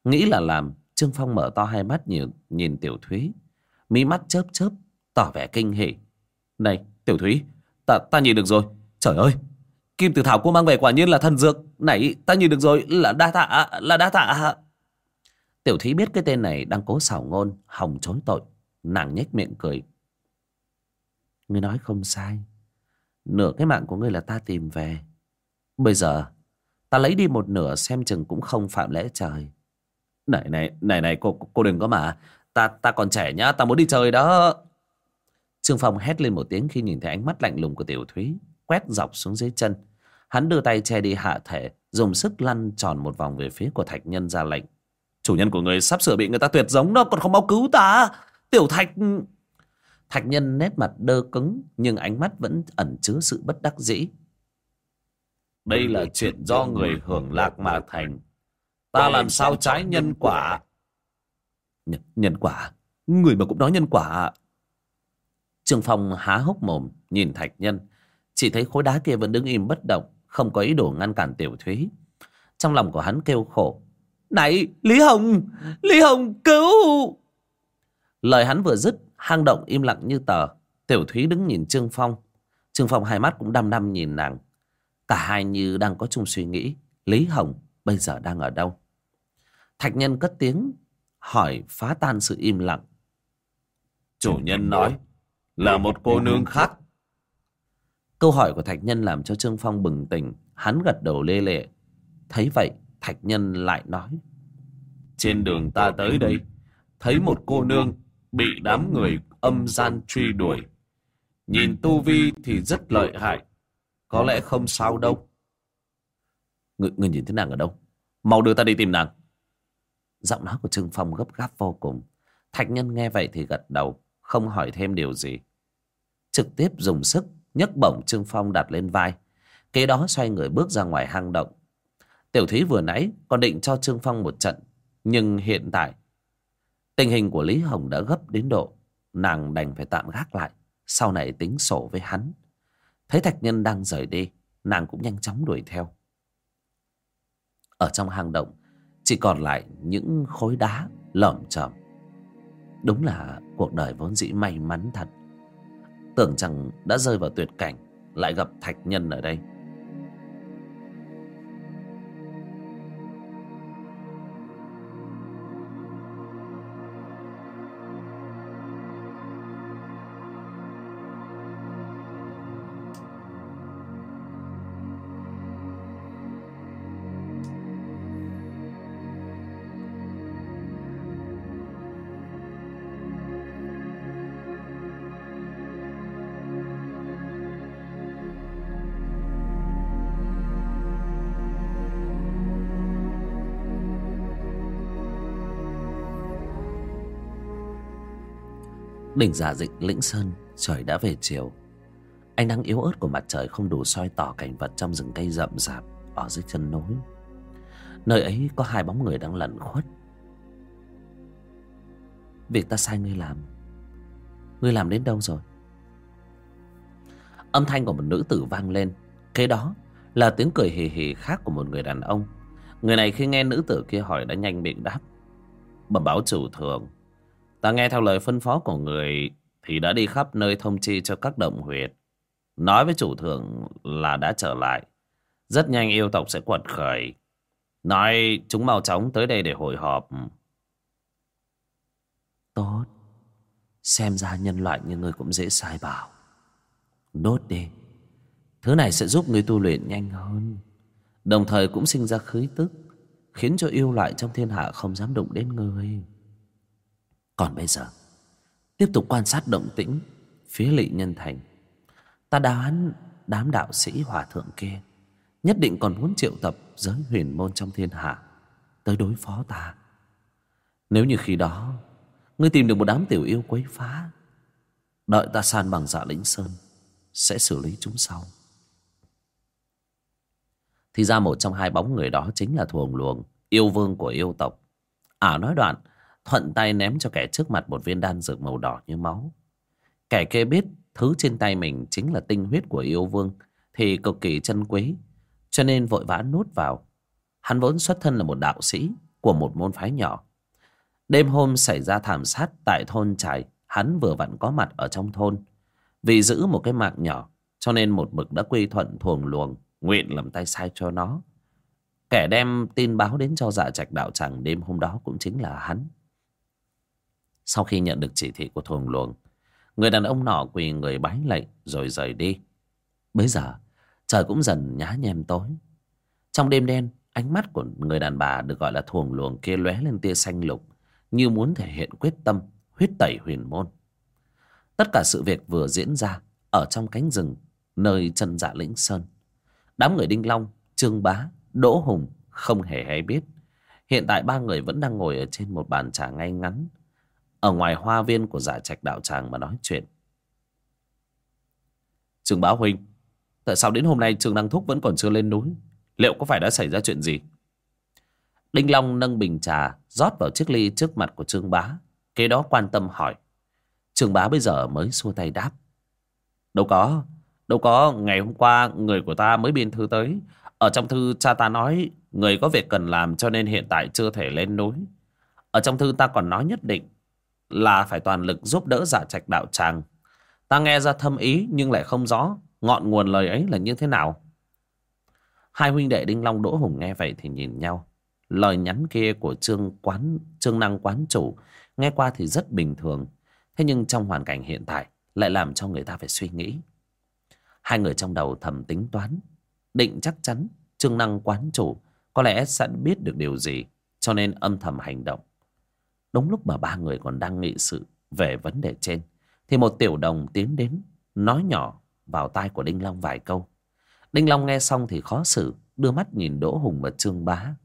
Nghĩ là làm Trương Phong mở to hai mắt nhìn, nhìn Tiểu Thúy. Mí mắt chớp chớp tỏ vẻ kinh hỉ. Này Tiểu Thúy ta, ta nhìn được rồi. Trời ơi Kim tử thảo cô mang về quả nhiên là thần dược. Này, ta nhìn được rồi, là đa tạ, là đa tạ. Tiểu thúy biết cái tên này đang cố xảo ngôn, hòng chối tội. Nàng nhếch miệng cười. Ngươi nói không sai. Nửa cái mạng của ngươi là ta tìm về. Bây giờ, ta lấy đi một nửa xem chừng cũng không phạm lẽ trời. Này, này, này, này, cô, cô đừng có mà. Ta, ta còn trẻ nhá, ta muốn đi chơi đó. Trương Phong hét lên một tiếng khi nhìn thấy ánh mắt lạnh lùng của Tiểu Thúy quét dọc xuống dưới chân. Hắn đưa tay che đi hạ thể, dùng sức lăn tròn một vòng về phía của Thạch Nhân ra lệnh. Chủ nhân của người sắp sửa bị người ta tuyệt giống đó, còn không mau cứu ta. Tiểu Thạch... Thạch Nhân nét mặt đơ cứng, nhưng ánh mắt vẫn ẩn chứa sự bất đắc dĩ. Đây là chuyện do người hưởng lạc mà thành. Ta làm sao trái nhân quả? Nhân, nhân quả? Người mà cũng nói nhân quả. Trương Phong há hốc mồm, nhìn Thạch Nhân. Chỉ thấy khối đá kia vẫn đứng im bất động không có ý đồ ngăn cản tiểu thúy trong lòng của hắn kêu khổ này lý hồng lý hồng cứu lời hắn vừa dứt hang động im lặng như tờ. Tiểu thúy đứng nhìn trương phong. Trương phong hai mắt cũng đăm đăm nhìn nàng. Cả hai như đang có chung suy nghĩ. Lý hồng bây giờ đang ở đâu? Thạch nhân cất tiếng hỏi phá tan sự im lặng. Chủ nhân nói là một cô nương khác. câu hỏi của thạch nhân làm cho trương phong bừng tỉnh. Hắn gật đầu lê lệ. Thấy vậy thạch nhân lại nói trên đường ta tới đây thấy một cô nương bị đám người âm gian truy đuổi. Nhìn tu vi thì rất lợi hại có lẽ không sao đâu. Người, người nhìn thấy nàng ở đâu? Mau đưa ta đi tìm nàng. Giọng nói của trương phong gấp gáp vô cùng. Thạch nhân nghe vậy thì gật đầu không hỏi thêm điều gì. Trực tiếp dùng sức nhấc bổng trương phong đặt lên vai. Kế đó xoay người bước ra ngoài hang động. Tiểu thúy vừa nãy còn định cho trương phong một trận nhưng hiện tại tình hình của lý hồng đã gấp đến độ nàng đành phải tạm gác lại, sau này tính sổ với hắn. Thấy thạch nhân đang rời đi, nàng cũng nhanh chóng đuổi theo. Ở trong hang động, chỉ còn lại những khối đá lởm chởm. Đúng là cuộc đời vốn dĩ may mắn thật. Tưởng rằng đã rơi vào tuyệt cảnh, lại gặp thạch nhân ở đây. Đỉnh giả dịch lĩnh sơn, trời đã về chiều. Ánh nắng yếu ớt của mặt trời không đủ soi tỏ cảnh vật trong rừng cây rậm rạp ở dưới chân núi. Nơi ấy có hai bóng người đang lẩn khuất. Việc ta sai ngươi làm. Ngươi làm đến đâu rồi? Âm thanh của một nữ tử vang lên. Kế đó là tiếng cười hì hì khác của một người đàn ông. Người này khi nghe nữ tử kia hỏi đã nhanh miệng đáp. Bẩm báo chủ thường Ta nghe theo lời phân phó của người thì đã đi khắp nơi thông chi cho các động huyệt. Nói với chủ thượng là đã trở lại. Rất nhanh yêu tộc sẽ quật khởi. Nói chúng mau chóng tới đây để hội họp. Tốt. Xem ra nhân loại như ngươi cũng dễ sai bảo. Đốt đi. Thứ này sẽ giúp ngươi tu luyện nhanh hơn. Đồng thời cũng sinh ra khí tức. Khiến cho yêu loại trong thiên hạ không dám đụng đến ngươi. Còn bây giờ, Tiếp tục quan sát động tĩnh Phía lị nhân thành. Ta đoán đám đạo sĩ hòa thượng kia, Nhất định còn muốn triệu tập Giới huyền môn trong thiên hạ Tới đối phó ta. Nếu như khi đó, Ngươi tìm được một đám tiểu yêu quấy phá, Đợi ta san bằng dạ lĩnh sơn, Sẽ xử lý chúng sau. Thì ra một trong hai bóng người đó Chính là thuồng luồng Yêu vương của yêu tộc. À nói đoạn thuận tay ném cho kẻ trước mặt một viên đan dược màu đỏ như máu. Kẻ kia biết thứ trên tay mình chính là tinh huyết của yêu vương thì cực kỳ chân quý, cho nên vội vã nuốt vào. Hắn vốn xuất thân là một đạo sĩ của một môn phái nhỏ. Đêm hôm xảy ra thảm sát tại thôn trải, hắn vừa vặn có mặt ở trong thôn. Vì giữ một cái mạng nhỏ, cho nên một mực đã quy thuận thuồng luồng, nguyện làm tay sai cho nó. Kẻ đem tin báo đến cho dạ trạch đạo tràng đêm hôm đó cũng chính là hắn. Sau khi nhận được chỉ thị của thuồng luồng Người đàn ông nọ quỳ người bái lệnh Rồi rời đi. Bây giờ trời cũng dần nhá nhem tối. Trong đêm đen Ánh mắt của người đàn bà được gọi là thuồng luồng kia lóe lên tia xanh lục Như muốn thể hiện quyết tâm Huyết tẩy huyền môn. Tất cả sự việc vừa diễn ra Ở trong cánh rừng Nơi chân dạ lĩnh sơn. Đám người Đinh Long, Trương Bá, Đỗ Hùng Không hề hay biết. Hiện tại ba người vẫn đang ngồi ở trên một bàn trà ngay ngắn ở ngoài hoa viên của giả trạch đạo tràng mà nói chuyện. Trương Bá huynh, tại sao đến hôm nay Trương đăng thúc vẫn còn chưa lên núi? Liệu có phải đã xảy ra chuyện gì? Đinh long nâng bình trà, rót vào chiếc ly trước mặt của trương bá, kế đó quan tâm hỏi. Trương bá bây giờ mới xua tay đáp. Đâu có Đâu có, ngày hôm qua người của ta mới biên thư tới. Ở trong thư cha ta nói, Người có việc cần làm cho nên hiện tại chưa thể lên núi. Ở trong thư ta còn nói nhất định là phải toàn lực giúp đỡ giả trạch đạo tràng. Ta nghe ra thâm ý, nhưng lại không rõ Ngọn nguồn lời ấy là như thế nào. Hai huynh đệ Đinh Long Đỗ Hùng nghe vậy thì nhìn nhau. Lời nhắn kia của Trương quán, Trương Năng quán chủ Nghe qua thì rất bình thường. Thế nhưng trong hoàn cảnh hiện tại Lại làm cho người ta phải suy nghĩ. Hai người trong đầu thầm tính toán, Định chắc chắn Trương Năng quán chủ Có lẽ sẽ biết được điều gì, Cho nên âm thầm hành động. Đúng lúc mà ba người còn đang nghị sự Về vấn đề trên, Thì một tiểu đồng tiến đến, Nói nhỏ vào tai của Đinh Long vài câu. Đinh Long nghe xong thì khó xử, Đưa mắt nhìn Đỗ Hùng và Trương Bá.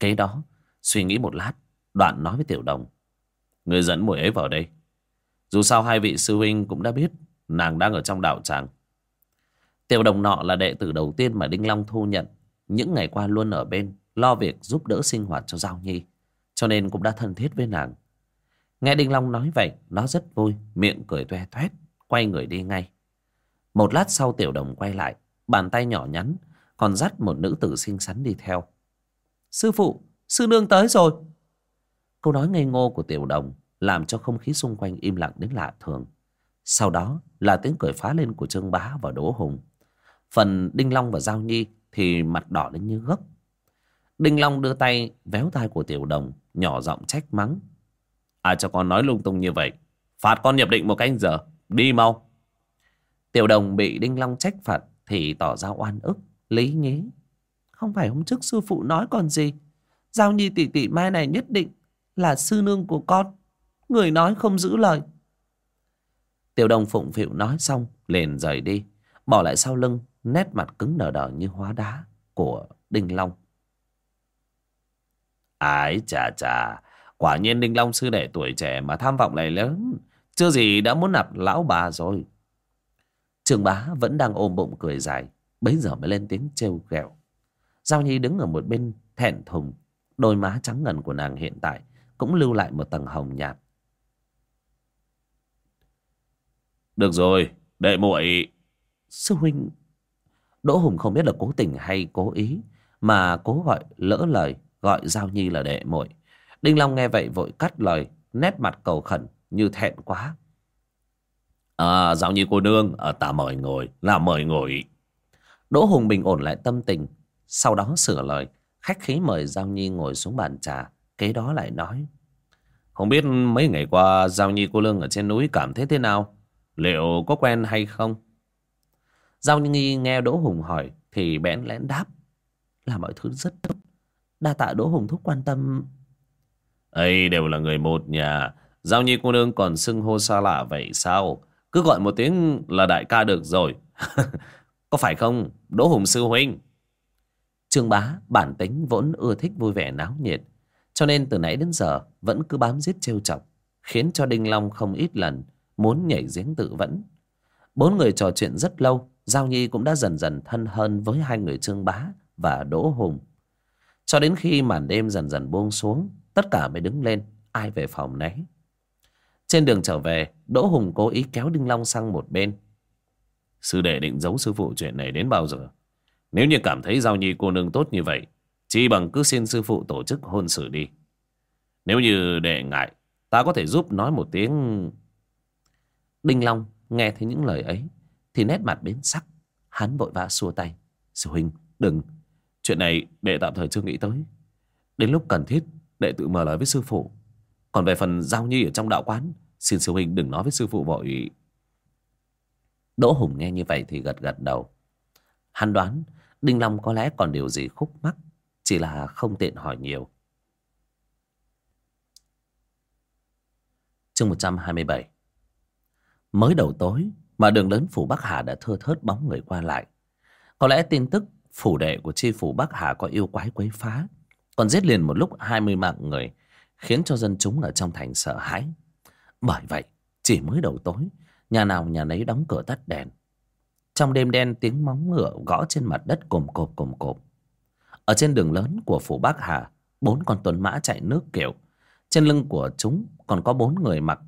Kế đó, Suy nghĩ một lát, Đoạn nói với tiểu đồng. Người dẫn mùi ấy vào đây. Dù sao hai vị sư huynh cũng đã biết Nàng đang ở trong đạo tràng. Tiểu đồng nọ là đệ tử đầu tiên mà Đinh Long thu nhận. Những ngày qua luôn ở bên, Lo việc giúp đỡ sinh hoạt cho Giao Nhi. Cho nên cũng đã thân thiết với nàng. Nghe Đinh Long nói vậy, Nó rất vui, Miệng cười toe toét, Quay người đi ngay. Một lát sau tiểu đồng quay lại, Bàn tay nhỏ nhắn, Còn dắt một nữ tử xinh xắn đi theo. Sư phụ, Sư nương tới rồi. Câu nói ngây ngô của tiểu đồng Làm cho không khí xung quanh im lặng đến lạ thường. Sau đó là tiếng cười phá lên của Trương Bá và Đỗ Hùng. Phần Đinh Long và Giao Nhi Thì mặt đỏ đến như gấc Đinh Long đưa tay véo tai của tiểu đồng, Nhỏ giọng trách mắng. Ai cho con nói lung tung như vậy? Phạt con nhập định một canh giờ, Đi mau. Tiểu đồng bị Đinh Long trách phạt Thì tỏ ra oan ức, Lý nhí. Không phải hôm trước sư phụ nói còn gì? Giao Nhi tỷ tỷ mai này nhất định Là sư nương của con. Người nói không giữ lời. Tiểu đồng phụng phịu nói xong, Liền rời đi, Bỏ lại sau lưng, Nét mặt cứng đờ đờ như hóa đá Của Đinh Long. Ái chà chà, Quả nhiên Đinh Long sư đệ tuổi trẻ Mà tham vọng lại lớn. Chưa gì đã muốn nạp lão bà rồi. Trường bá vẫn đang ôm bụng cười dài, Bấy giờ mới lên tiếng trêu ghẹo. Giao Nhi đứng ở một bên, thẹn thùng. Đôi má trắng ngần của nàng hiện tại Cũng lưu lại một tầng hồng nhạt. Được rồi, Đệ muội. Sư huynh. Đỗ Hùng không biết là cố tình hay cố ý Mà cố gọi lỡ lời. Gọi Giao Nhi là đệ muội. Đinh Long nghe vậy vội cắt lời Nét mặt cầu khẩn như thẹn quá. À Giao Nhi cô nương ở ta mời ngồi Là mời ngồi. Đỗ Hùng bình ổn lại tâm tình Sau đó sửa lời Khách khí mời Giao Nhi ngồi xuống bàn trà Kế đó lại nói. Không biết mấy ngày qua Giao Nhi cô lương ở trên núi cảm thấy thế nào? Liệu có quen hay không? Giao Nhi nghe Đỗ Hùng hỏi Thì bẽn lẽn đáp. Là mọi thứ rất tốt Đa tạ Đỗ Hùng thúc quan tâm. Ấy đều là người một nhà. Giao Nhi cô nương còn xưng hô xa lạ vậy sao? Cứ gọi một tiếng là đại ca được rồi. Có phải không Đỗ Hùng sư huynh? Trương bá bản tính vốn ưa thích vui vẻ náo nhiệt Cho nên từ nãy đến giờ Vẫn cứ bám giết trêu chọc Khiến cho Đinh Long không ít lần Muốn nhảy giếng tự vẫn. Bốn người trò chuyện rất lâu Giao Nhi cũng đã dần dần thân hơn với hai người Trương Bá và Đỗ Hùng. Cho đến khi màn đêm dần dần buông xuống, tất cả mới đứng lên, ai về phòng nấy. Trên đường trở về, Đỗ Hùng cố ý kéo Đinh Long sang một bên. Sư đệ định giấu sư phụ chuyện này đến bao giờ? Nếu như cảm thấy Giao Nhi cô nương tốt như vậy, chỉ bằng cứ xin sư phụ tổ chức hôn sự đi. Nếu như đệ ngại, ta có thể giúp nói một tiếng... Đinh Long nghe thấy những lời ấy, thì nét mặt biến sắc hắn vội vã xua tay sư huynh đừng chuyện này đệ tạm thời chưa nghĩ tới. Đến lúc cần thiết, đệ tự mở lời với sư phụ. Còn về phần giao nhi ở trong đạo quán, xin sư huynh đừng nói với sư phụ vội. Đỗ hùng nghe như vậy thì gật gật đầu. Hắn đoán, đinh long có lẽ còn điều gì khúc mắc, chỉ là không tiện hỏi nhiều. Chương một trăm hai mươi bảy. Mới đầu tối mà đường lớn phủ Bắc Hà đã thưa thớt bóng người qua lại. Có lẽ tin tức phủ đệ của tri phủ Bắc Hà có yêu quái quấy phá, còn giết liền một lúc hai mươi mạng người, khiến cho dân chúng ở trong thành sợ hãi. Bởi vậy, chỉ mới đầu tối, nhà nào nhà nấy đóng cửa tắt đèn. Trong đêm đen tiếng móng ngựa gõ trên mặt đất cồm cộp cồm cộp. Ở trên đường lớn của phủ Bắc Hà, bốn con tuần mã chạy nước kiểu. Trên lưng của chúng còn có bốn người mặc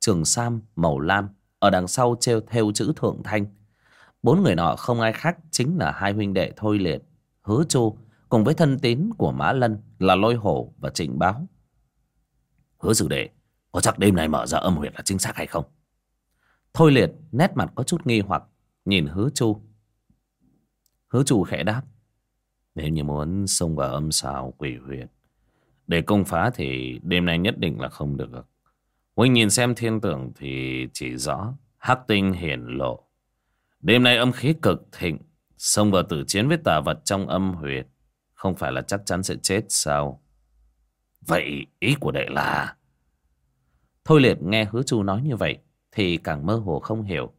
trường sam màu lam ở đằng sau treo theo chữ thượng thanh bốn người nọ không ai khác chính là hai huynh đệ thôi liệt, hứa chu cùng với thân tín của mã lân là lôi hổ và trịnh báo. Hứa sử đệ, có chắc đêm nay mở ra âm huyệt là chính xác hay không? Thôi liệt nét mặt có chút nghi hoặc, nhìn hứa chu. Hứa chu khẽ đáp, nếu như muốn xông vào âm xào quỷ huyệt, để công phá thì đêm nay nhất định là không được. Huynh nhìn xem thiên tưởng thì chỉ rõ hắc tinh hiển lộ đêm nay âm khí cực thịnh, xông vào tử chiến với tà vật trong âm huyệt, không phải là chắc chắn sẽ chết sao? Vậy ý của đệ là? Thôi liệt nghe hứa chu nói như vậy thì càng mơ hồ không hiểu.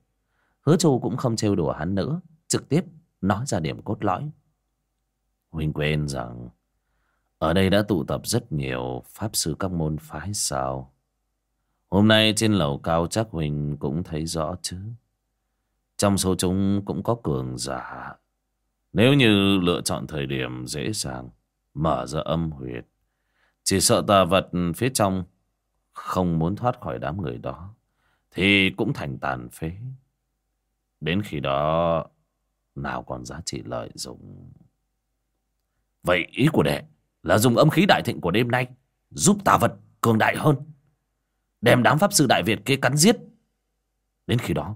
Hứa chu cũng không trêu đùa hắn nữa, trực tiếp nói ra điểm cốt lõi. Huynh quên rằng, ở đây đã tụ tập rất nhiều pháp sư các môn phái sao? Hôm nay trên lầu cao chắc huynh cũng thấy rõ chứ trong số chúng cũng có cường giả. Nếu như lựa chọn thời điểm dễ dàng, mở ra âm huyệt, chỉ sợ tà vật phía trong không muốn thoát khỏi đám người đó, thì cũng thành tàn phế. Đến khi đó, nào còn giá trị lợi dụng. Vậy ý của đệ là dùng âm khí đại thịnh của đêm nay giúp tà vật cường đại hơn, đem đám pháp sư đại việt kia cắn giết. Đến khi đó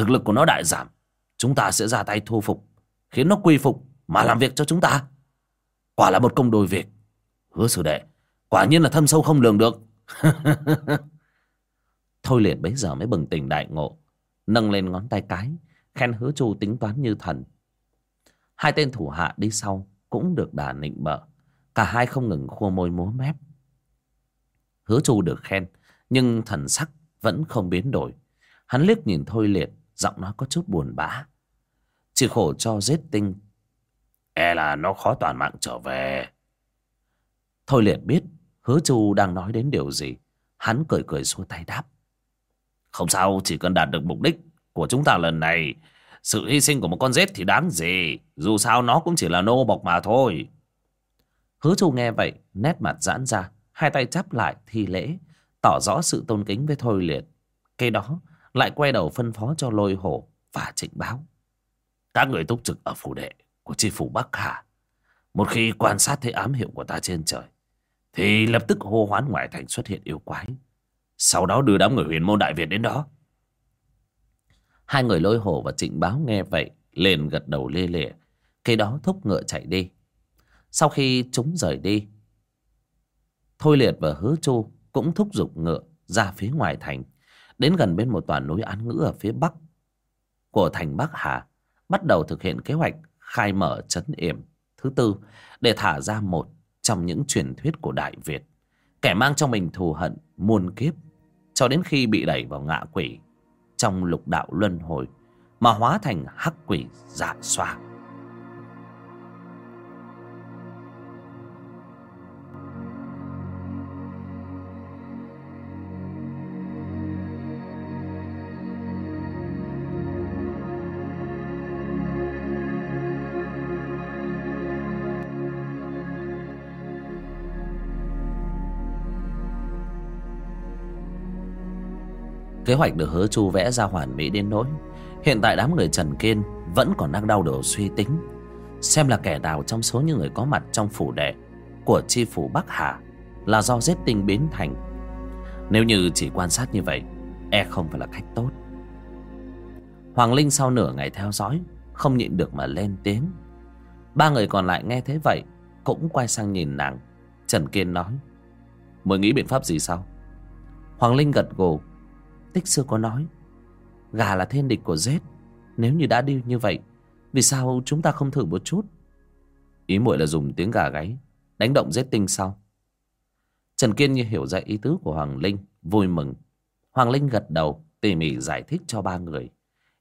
thực lực của nó đại giảm, chúng ta sẽ ra tay thu phục, khiến nó quy phục mà làm việc cho chúng ta. Quả là một công đôi việc. Hứa sử đệ, quả nhiên là thâm sâu không lường được. Thôi liền bấy giờ mới bừng tỉnh đại ngộ, nâng lên ngón tay cái, khen hứa chu tính toán như thần. Hai tên thủ hạ đi sau cũng được đà nịnh bợ, cả hai không ngừng khua môi múa mép. Hứa chu được khen, nhưng thần sắc vẫn không biến đổi. Hắn liếc nhìn thôi liệt giọng nói có chút buồn bã. Chỉ khổ cho giết tinh. E là nó khó toàn mạng trở về. Thôi liệt biết hứa chu đang nói đến điều gì. Hắn cười cười xua tay đáp. Không sao, chỉ cần đạt được mục đích của chúng ta lần này, sự hy sinh của một con rết thì đáng gì. Dù sao nó cũng chỉ là nô bộc mà thôi. Hứa chu nghe vậy, nét mặt giãn ra, hai tay chắp lại thi lễ, tỏ rõ sự tôn kính với thôi liệt. Cái đó lại quay đầu phân phó cho lôi hổ và trịnh báo. Các người túc trực ở phủ đệ của tri phủ bắc hà, một khi quan sát thấy ám hiệu của ta trên trời, thì lập tức hô hoán ngoại thành xuất hiện yêu quái. Sau đó đưa đám người huyền môn đại việt đến đó. Hai người lôi hổ và trịnh báo nghe vậy, liền gật đầu lê lịa. Cây đó thúc ngựa chạy đi. Sau khi chúng rời đi, thôi liệt và hứa chu cũng thúc giục ngựa ra phía ngoài thành đến gần bên một tòa núi án ngữ ở phía bắc của thành bắc hà, bắt đầu thực hiện kế hoạch khai mở trấn yểm thứ tư để thả ra một trong những truyền thuyết của đại việt. Kẻ mang trong mình thù hận, muôn kiếp, cho đến khi bị đẩy vào ngạ quỷ trong lục đạo luân hồi mà hóa thành hắc quỷ dạ xoa. Kế hoạch được hứa chu vẽ ra hoàn mỹ đến nỗi, Hiện tại đám người Trần Kiên Vẫn còn đang đau đầu suy tính, Xem là kẻ nào trong số những người có mặt trong phủ đệ Của chi phủ Bắc Hà Là do giết tinh biến thành. Nếu như chỉ quan sát như vậy E không phải là cách tốt. Hoàng Linh sau nửa ngày theo dõi, Không nhịn được mà lên tiếng. Ba người còn lại nghe thế vậy, Cũng quay sang nhìn nàng. Trần Kiên nói, Mới nghĩ biện pháp gì sao? Hoàng Linh gật gù Tích xưa có nói, Gà là thiên địch của rết Nếu như đã đi như vậy, Vì sao chúng ta không thử một chút? Ý muội là dùng tiếng gà gáy, Đánh động rết tinh sau. Trần Kiên như hiểu ra ý tứ của Hoàng Linh, Vui mừng. Hoàng Linh gật đầu, tỉ mỉ giải thích cho ba người.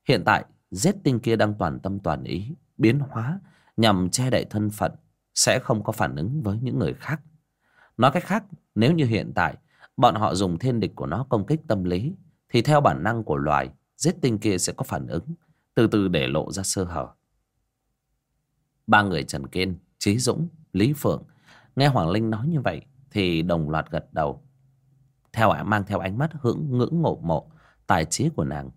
Hiện tại rết tinh kia đang toàn tâm toàn ý, Biến hóa, Nhằm che đậy thân phận, Sẽ không có phản ứng với những người khác. Nói cách khác, Nếu như hiện tại, Bọn họ dùng thiên địch của nó công kích tâm lý thì theo bản năng của loài giết tinh kia sẽ có phản ứng từ từ để lộ ra sơ hở ba người trần kiên trí dũng lý phượng nghe hoàng linh nói như vậy thì đồng loạt gật đầu theo mang theo ánh mắt hưởng ngưỡng ngộ mộ tài trí của nàng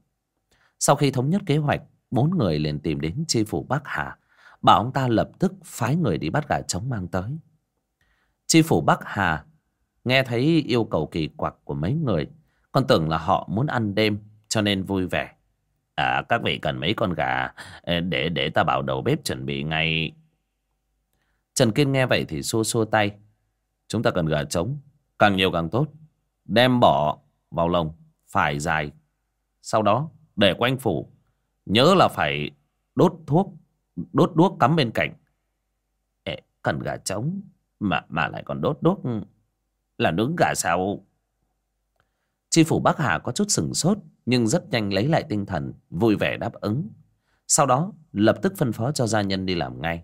Sau khi thống nhất kế hoạch, bốn người liền tìm đến tri phủ Bắc Hà, bảo ông ta lập tức phái người đi bắt gà trống mang tới. Tri phủ Bắc Hà nghe thấy yêu cầu kỳ quặc của mấy người, con tưởng là họ muốn ăn đêm cho nên vui vẻ. À, các vị cần mấy con gà để để ta bảo đầu bếp chuẩn bị ngay. Trần Kiên nghe vậy thì xua xua tay. Chúng ta cần gà trống, càng nhiều càng tốt. Đem bỏ vào lồng, phải dài. Sau đó để quanh phủ. Nhớ là phải đốt thuốc, đốt đuốc cắm bên cạnh. Ê, cần gà trống mà mà lại còn đốt đuốc là nướng gà sao? Chi phủ Bắc Hà có chút sừng sốt nhưng rất nhanh lấy lại tinh thần, vui vẻ đáp ứng. Sau đó lập tức phân phó cho gia nhân đi làm ngay.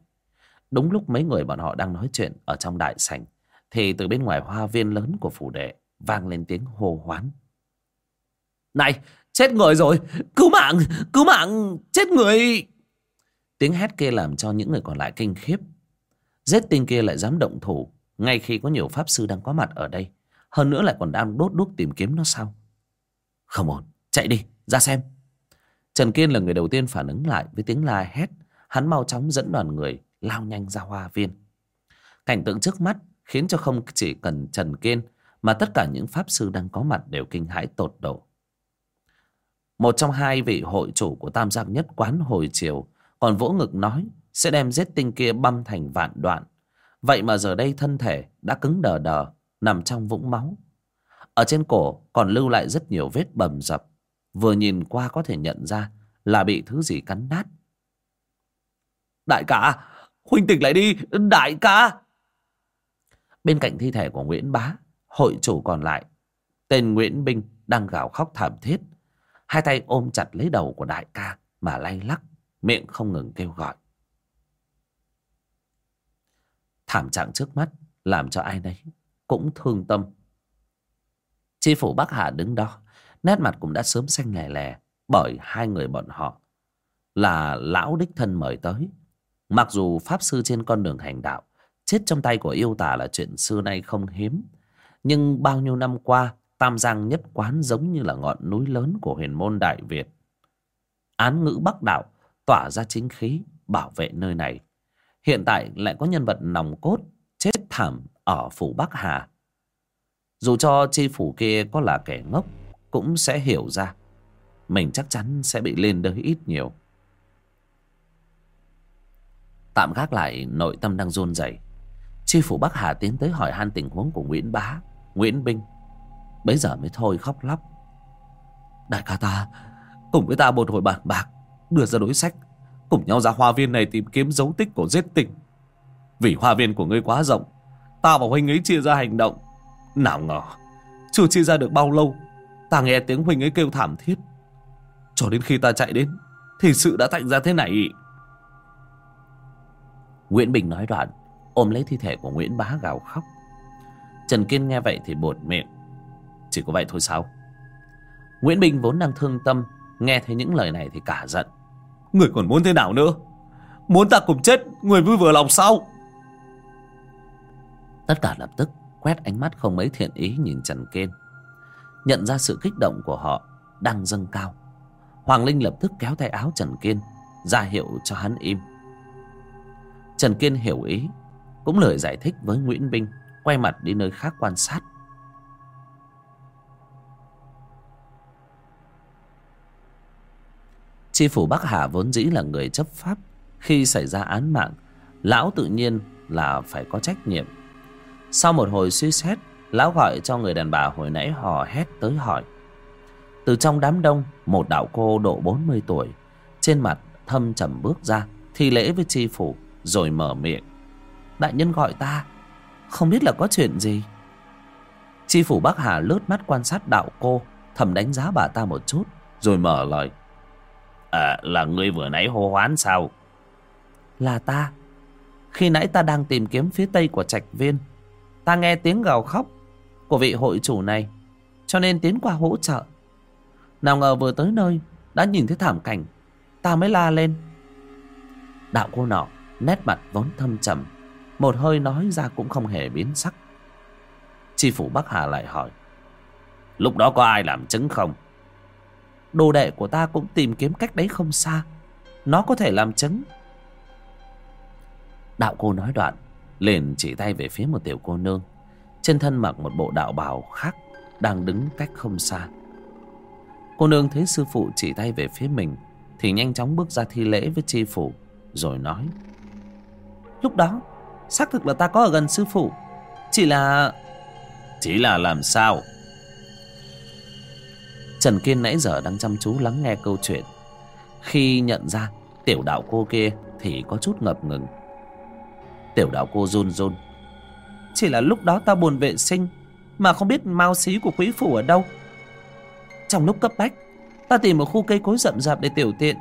Đúng lúc mấy người bọn họ đang nói chuyện ở trong đại sảnh thì từ bên ngoài hoa viên lớn của phủ đệ vang lên tiếng hô hoán. Này, chết người rồi, cứu mạng, cứu mạng, chết người. Tiếng hét kia làm cho những người còn lại kinh khiếp. Giết tinh kia lại dám động thủ ngay khi có nhiều pháp sư đang có mặt ở đây. Hơn nữa lại còn đang đốt đuốc tìm kiếm nó sao. Không ổn, chạy đi, ra xem. Trần Kiên là người đầu tiên phản ứng lại với tiếng la hét. Hắn mau chóng dẫn đoàn người lao nhanh ra hoa viên. Cảnh tượng trước mắt khiến cho không chỉ cần Trần Kiên mà tất cả những pháp sư đang có mặt đều kinh hãi tột độ. Một trong hai vị hội chủ của Tam Giác Nhất Quán hồi chiều còn vỗ ngực nói sẽ đem giết tinh kia băm thành vạn đoạn. Vậy mà giờ đây thân thể đã cứng đờ đờ, nằm trong vũng máu. Ở trên cổ còn lưu lại rất nhiều vết bầm dập. Vừa nhìn qua có thể nhận ra là bị thứ gì cắn nát. Đại ca, huynh tỉnh lại đi, đại ca. Bên cạnh thi thể của Nguyễn Bá, hội chủ còn lại, tên Nguyễn Binh đang gào khóc thảm thiết. Hai tay ôm chặt lấy đầu của đại ca mà lay lắc, miệng không ngừng kêu gọi. Thảm trạng trước mắt làm cho ai nấy cũng thương tâm. Chi phủ Bắc Hà đứng đó, nét mặt cũng đã sớm xanh lè lè bởi hai người bọn họ là lão đích thân mời tới. Mặc dù pháp sư trên con đường hành đạo chết trong tay của yêu tả là chuyện xưa nay không hiếm, nhưng bao nhiêu năm qua Tam Giang nhất quán giống như là ngọn núi lớn của huyền môn Đại Việt. Án ngữ Bắc Đạo tỏa ra chính khí bảo vệ nơi này. Hiện tại lại có nhân vật nòng cốt chết thảm ở phủ Bắc Hà. Dù cho chi phủ kia có là kẻ ngốc cũng sẽ hiểu ra mình chắc chắn sẽ bị lên đới ít nhiều. Tạm gác lại nội tâm đang run rẩy Chi phủ Bắc Hà tiến tới hỏi han tình huống của Nguyễn Bá, Nguyễn Binh. Bấy giờ mới thôi khóc lóc. Đại ca ta, cùng với ta một hồi bàn bạc, đưa ra đối sách, cùng nhau ra hoa viên này tìm kiếm dấu tích của giết tình. Vì hoa viên của ngươi quá rộng, ta và huynh ấy chia ra hành động. Nào ngờ, chưa chia ra được bao lâu, ta nghe tiếng huynh ấy kêu thảm thiết. Cho đến khi ta chạy đến, thì sự đã thành ra thế này. Nguyễn Bình nói đoạn, ôm lấy thi thể của Nguyễn Bá gào khóc. Trần Kiên nghe vậy thì bột miệng. Chỉ có vậy thôi sao? Nguyễn Bình vốn đang thương tâm, nghe thấy những lời này thì cả giận. Người còn muốn thế nào nữa? Muốn ta cùng chết, người vui vừa lòng sao? Tất cả lập tức quét ánh mắt không mấy thiện ý nhìn Trần Kiên. Nhận ra sự kích động của họ đang dâng cao. Hoàng Linh lập tức kéo tay áo Trần Kiên, ra hiệu cho hắn im. Trần Kiên hiểu ý, cũng lời giải thích với Nguyễn Binh, quay mặt đi nơi khác quan sát. Chi phủ Bắc Hà vốn dĩ là người chấp pháp, khi xảy ra án mạng, lão tự nhiên là phải có trách nhiệm. Sau một hồi suy xét, lão gọi cho người đàn bà hồi nãy hò hét tới hỏi. Từ trong đám đông, một đạo cô độ 40 tuổi, trên mặt thâm trầm bước ra, thi lễ với tri phủ, rồi mở miệng. Đại nhân gọi ta, không biết là có chuyện gì. tri phủ Bắc Hà lướt mắt quan sát đạo cô, thầm đánh giá bà ta một chút, rồi mở lời. À, là ngươi vừa nãy hô hoán sao? Là ta. Khi nãy ta đang tìm kiếm phía tây của trạch viên, ta nghe tiếng gào khóc của vị hội chủ này, cho nên tiến qua hỗ trợ. Nào ngờ vừa tới nơi, đã nhìn thấy thảm cảnh, ta mới la lên. Đạo cô nọ, nét mặt vốn thâm trầm, một hơi nói ra cũng không hề biến sắc. Chi phủ Bắc Hà lại hỏi, lúc đó có ai làm chứng không? Đồ đệ của ta cũng tìm kiếm cách đấy không xa Nó có thể làm chứng Đạo cô nói đoạn liền chỉ tay về phía một tiểu cô nương. Trên thân mặc một bộ đạo bào khác, Đang đứng cách không xa. Cô nương thấy sư phụ chỉ tay về phía mình, Thì nhanh chóng bước ra thi lễ với tri phủ, Rồi nói, Lúc đó, Xác thực là ta có ở gần sư phụ, Chỉ là Chỉ là làm sao? Trần Kiên nãy giờ đang chăm chú lắng nghe câu chuyện. Khi nhận ra tiểu đạo cô kia Thì có chút ngập ngừng. Tiểu đạo cô run run. Chỉ là lúc đó ta buồn vệ sinh Mà không biết mau xí của quý phủ ở đâu. Trong lúc cấp bách Ta tìm một khu cây cối rậm rạp để tiểu tiện.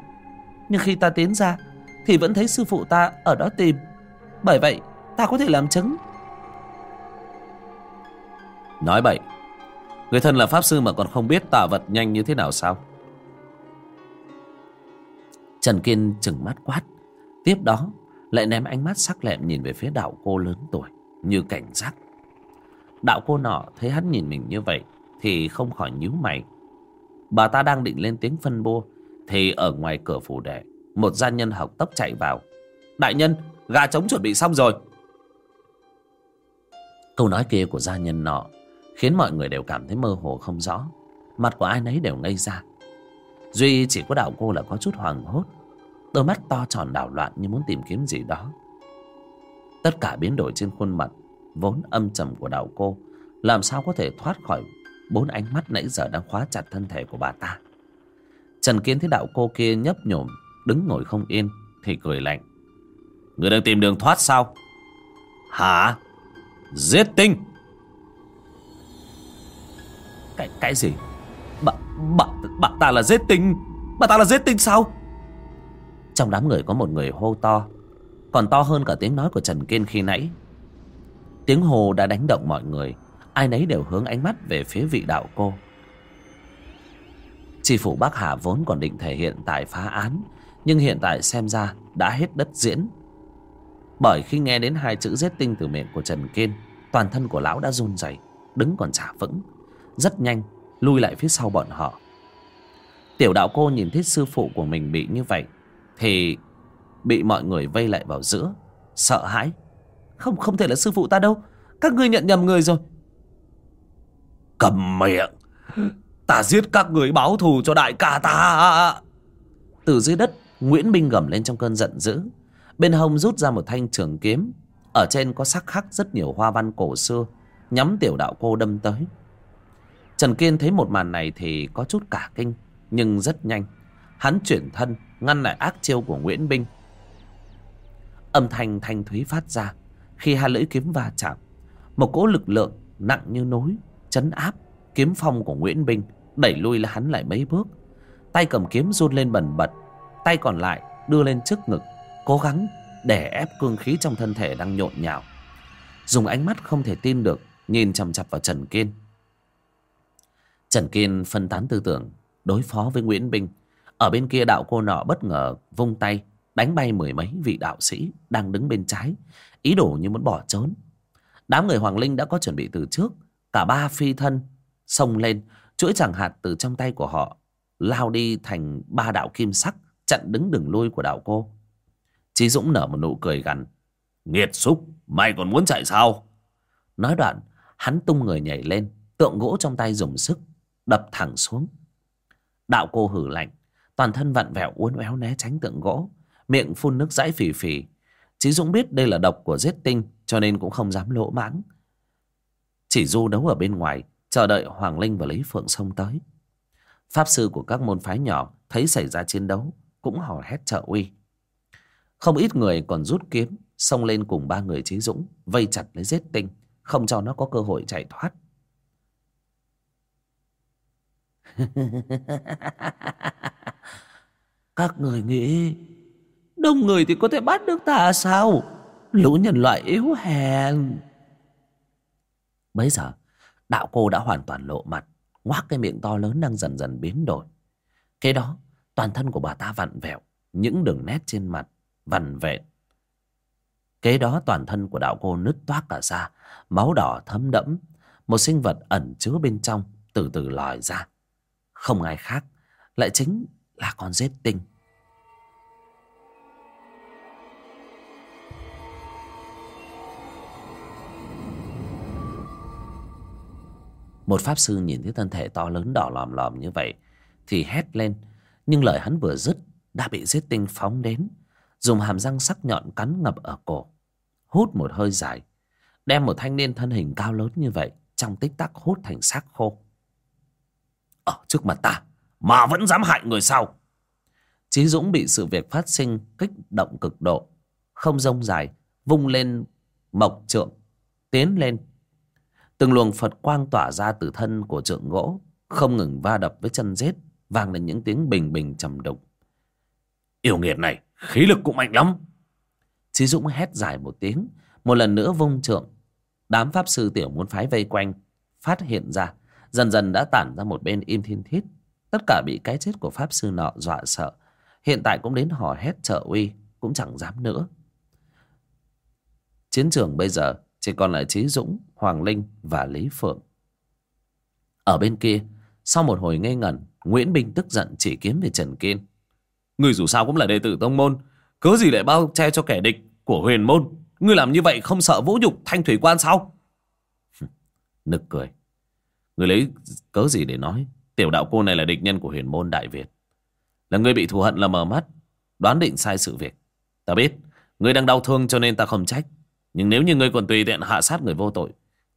Nhưng khi ta tiến ra Thì vẫn thấy sư phụ ta ở đó tìm. Bởi vậy ta có thể làm chứng. Nói bậy. Người thân là pháp sư mà còn không biết tạ vật nhanh như thế nào sao? Trần Kiên chừng mắt quát. Tiếp đó lại ném ánh mắt sắc lẹm nhìn về phía đạo cô lớn tuổi, Như cảnh giác. Đạo cô nọ thấy hắn nhìn mình như vậy Thì không khỏi nhíu mày. Bà ta đang định lên tiếng phân bua, Thì ở ngoài cửa phủ đệ, Một gia nhân học tốc chạy vào. Đại nhân, gà trống chuẩn bị xong rồi. Câu nói kia của gia nhân nọ Khiến mọi người đều cảm thấy mơ hồ không rõ. Mặt của ai nấy đều ngây ra. Duy chỉ có đạo cô là có chút hoàng hốt Đôi mắt to tròn đảo loạn như muốn tìm kiếm gì đó. Tất cả biến đổi trên khuôn mặt Vốn âm trầm của đạo cô Làm sao có thể thoát khỏi Bốn ánh mắt nãy giờ đang khóa chặt thân thể của bà ta. Trần Kiến thấy đạo cô kia nhấp nhổm Đứng ngồi không yên Thì cười lạnh. Người đang tìm đường thoát sao? Hả? Giết tinh! Cái, cái gì? Bà, bà, bà ta là giết tinh? Bà ta là giết tinh sao? Trong đám người có một người hô to, Còn to hơn cả tiếng nói của Trần Kiên khi nãy. Tiếng hô đã đánh động mọi người, Ai nấy đều hướng ánh mắt về phía vị đạo cô. Tri phủ Bắc Hà vốn còn định thể hiện tại phá án, Nhưng hiện tại xem ra đã hết đất diễn. Bởi khi nghe đến hai chữ giết tinh từ miệng của Trần Kiên, Toàn thân của lão đã run rẩy, Đứng còn chả vững. Rất nhanh, lui lại phía sau bọn họ. Tiểu đạo cô nhìn thấy sư phụ của mình bị như vậy thì bị mọi người vây lại vào giữa. Sợ hãi. Không không thể là sư phụ ta đâu. Các ngươi nhận nhầm người rồi. Cầm miệng. Ta giết các người báo thù cho đại ca ta. Từ dưới đất, Nguyễn Minh gầm lên trong cơn giận dữ. Bên hông rút ra một thanh trường kiếm. Ở trên có sắc khắc rất nhiều hoa văn cổ xưa, Nhắm tiểu đạo cô đâm tới. Trần Kiên thấy một màn này thì có chút cả kinh, Nhưng rất nhanh. Hắn chuyển thân ngăn lại ác chiêu của Nguyễn Binh. Âm thanh thanh thúy phát ra, Khi hai lưỡi kiếm va chạm, Một cỗ lực lượng nặng như núi, Chấn áp kiếm phong của Nguyễn Binh Đẩy lui là hắn lại mấy bước. Tay cầm kiếm run lên bần bật, Tay còn lại đưa lên trước ngực, Cố gắng để ép cương khí trong thân thể đang nhộn nhạo. Dùng ánh mắt không thể tin được, Nhìn chằm chặp vào Trần Kiên. Trần Kiên phân tán tư tưởng, đối phó với Nguyễn Binh. Ở bên kia đạo cô nọ bất ngờ vung tay đánh bay mười mấy vị đạo sĩ đang đứng bên trái, ý đồ như muốn bỏ trốn. Đám người Hoàng Linh đã có chuẩn bị từ trước, cả ba phi thân xông lên, chuỗi chẳng hạt từ trong tay của họ lao đi thành ba đạo kim sắc chặn đứng đường lui của đạo cô. Chí Dũng nở một nụ cười gằn. Nghiệt xúc, mày còn muốn chạy sao? Nói đoạn, hắn tung người nhảy lên, tượng gỗ trong tay dùng sức, đập thẳng xuống đạo cô hử lạnh toàn thân vặn vẹo uốn éo né tránh tượng gỗ, miệng phun nước dãi phì phì. Chí dũng biết đây là độc của giết tinh, cho nên cũng không dám lỗ mãng. Chỉ du đấu ở bên ngoài, chờ đợi hoàng linh và lý phượng xông tới. Pháp sư của các môn phái nhỏ thấy xảy ra chiến đấu, cũng hò hét trợ uy. Không ít người còn rút kiếm, xông lên cùng ba người chí dũng, vây chặt lấy giết tinh, không cho nó có cơ hội chạy thoát. Các người nghĩ, Đông người thì có thể bắt được ta sao? Lũ nhân loại yếu hèn. Bây giờ, Đạo cô đã hoàn toàn lộ mặt, Ngoác cái miệng to lớn đang dần dần biến đổi. Kế đó, Toàn thân của bà ta vặn vẹo, Những đường nét trên mặt Vằn vẹn Kế đó, toàn thân của đạo cô nứt toát cả ra, Máu đỏ thấm đẫm, Một sinh vật ẩn chứa bên trong Từ từ lòi ra không ai khác, lại chính là con giết tinh. Một pháp sư nhìn thấy thân thể to lớn đỏ lòm lòm như vậy thì hét lên, nhưng lời hắn vừa dứt đã bị giết tinh phóng đến, dùng hàm răng sắc nhọn cắn ngập ở cổ, hút một hơi dài, đem một thanh niên thân hình cao lớn như vậy trong tích tắc hút thành xác khô ở trước mặt ta. Mà vẫn dám hại người sao? Chí Dũng bị sự việc phát sinh kích động cực độ. Không rông dài, vung lên mộc trượng, tiến lên. Từng luồng phật quang tỏa ra từ thân của trượng gỗ, không ngừng va đập với chân rết, vang lên những tiếng bình bình trầm đục. Yêu nghiệt này, khí lực cũng mạnh lắm. Chí Dũng hét dài một tiếng, một lần nữa vung trượng. Đám pháp sư tiểu muốn phái vây quanh, phát hiện ra dần dần đã tản ra một bên im thiên thiết tất cả bị cái chết của pháp sư nọ dọa sợ. Hiện tại cũng đến hò hét trợ uy, cũng chẳng dám nữa. Chiến trường bây giờ chỉ còn lại trí dũng, hoàng linh và lý phượng. Ở bên kia, sau một hồi ngây ngẩn, nguyễn binh tức giận chỉ kiếm về trần kiên. Người dù sao cũng là đệ tử tông môn, cớ gì lại bao che cho kẻ địch của huyền môn? Ngươi làm như vậy không sợ vũ nhục thanh thủy quan sao? Nực cười người lấy cớ gì để nói? Tiểu đạo cô này là địch nhân của huyền môn đại việt. Là người bị thù hận là mờ mắt, đoán định sai sự việc. Ta biết, người đang đau thương cho nên ta không trách. Nhưng nếu như ngươi còn tùy tiện hạ sát người vô tội,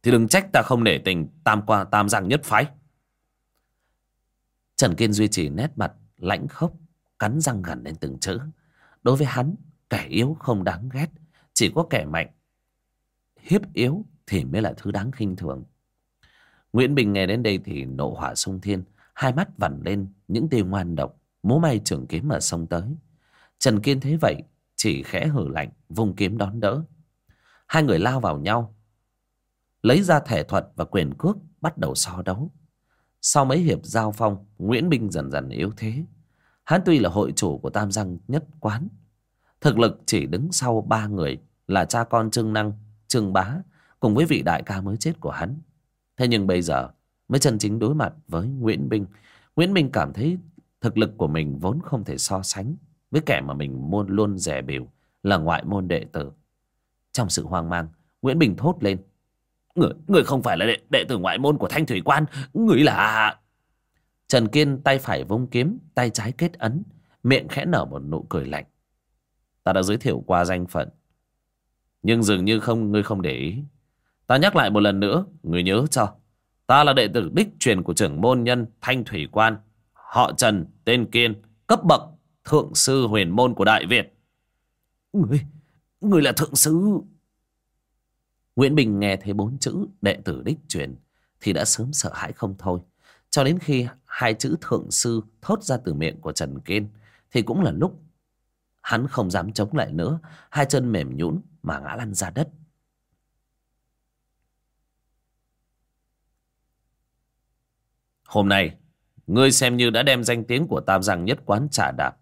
thì đừng trách ta không để tình tam qua, tam giang nhất phái. Trần kiên duy trì nét mặt lãnh khốc, cắn răng gần lên từng chữ. Đối với hắn, kẻ yếu không đáng ghét, chỉ có kẻ mạnh. Hiếp yếu thì mới là thứ đáng khinh thường nguyễn bình nghe đến đây thì nộ hỏa sung thiên, hai mắt vằn lên, những tia ngoan độc, múa may trường kiếm mà xông tới. Trần kiên thấy vậy, chỉ khẽ hử lạnh, vung kiếm đón đỡ. Hai người lao vào nhau, lấy ra thể thuật và quyền cước, bắt đầu so đấu. Sau mấy hiệp giao phong, nguyễn Bình dần dần yếu thế. Hắn tuy là hội chủ của tam giang nhất quán, thực lực chỉ đứng sau ba người là cha con trương năng, trương bá, cùng với vị đại ca mới chết của hắn thế nhưng bây giờ mới chân chính đối mặt với nguyễn Minh. nguyễn Minh cảm thấy thực lực của mình vốn không thể so sánh với kẻ mà mình luôn luôn rẻ biểu là ngoại môn đệ tử. Trong sự hoang mang nguyễn bình thốt lên người người không phải là đệ, đệ tử ngoại môn của thanh thủy quan người là trần kiên tay phải vung kiếm tay trái kết ấn miệng khẽ nở một nụ cười lạnh. Ta đã giới thiệu qua danh phận nhưng dường như không ngươi không để ý ta nhắc lại một lần nữa, người nhớ cho. Ta là đệ tử đích truyền của trưởng môn nhân thanh thủy quan. Họ trần, tên kiên, cấp bậc thượng sư huyền môn của đại việt. Người người là thượng sư. Nguyễn bình nghe thấy bốn chữ đệ tử đích truyền thì đã sớm sợ hãi không thôi. Cho đến khi hai chữ thượng sư thốt ra từ miệng của trần kiên thì cũng là lúc hắn không dám chống lại nữa, hai chân mềm nhũn mà ngã lăn ra đất. Hôm nay, ngươi xem như đã đem danh tiếng của tam giang nhất quán trả đạp.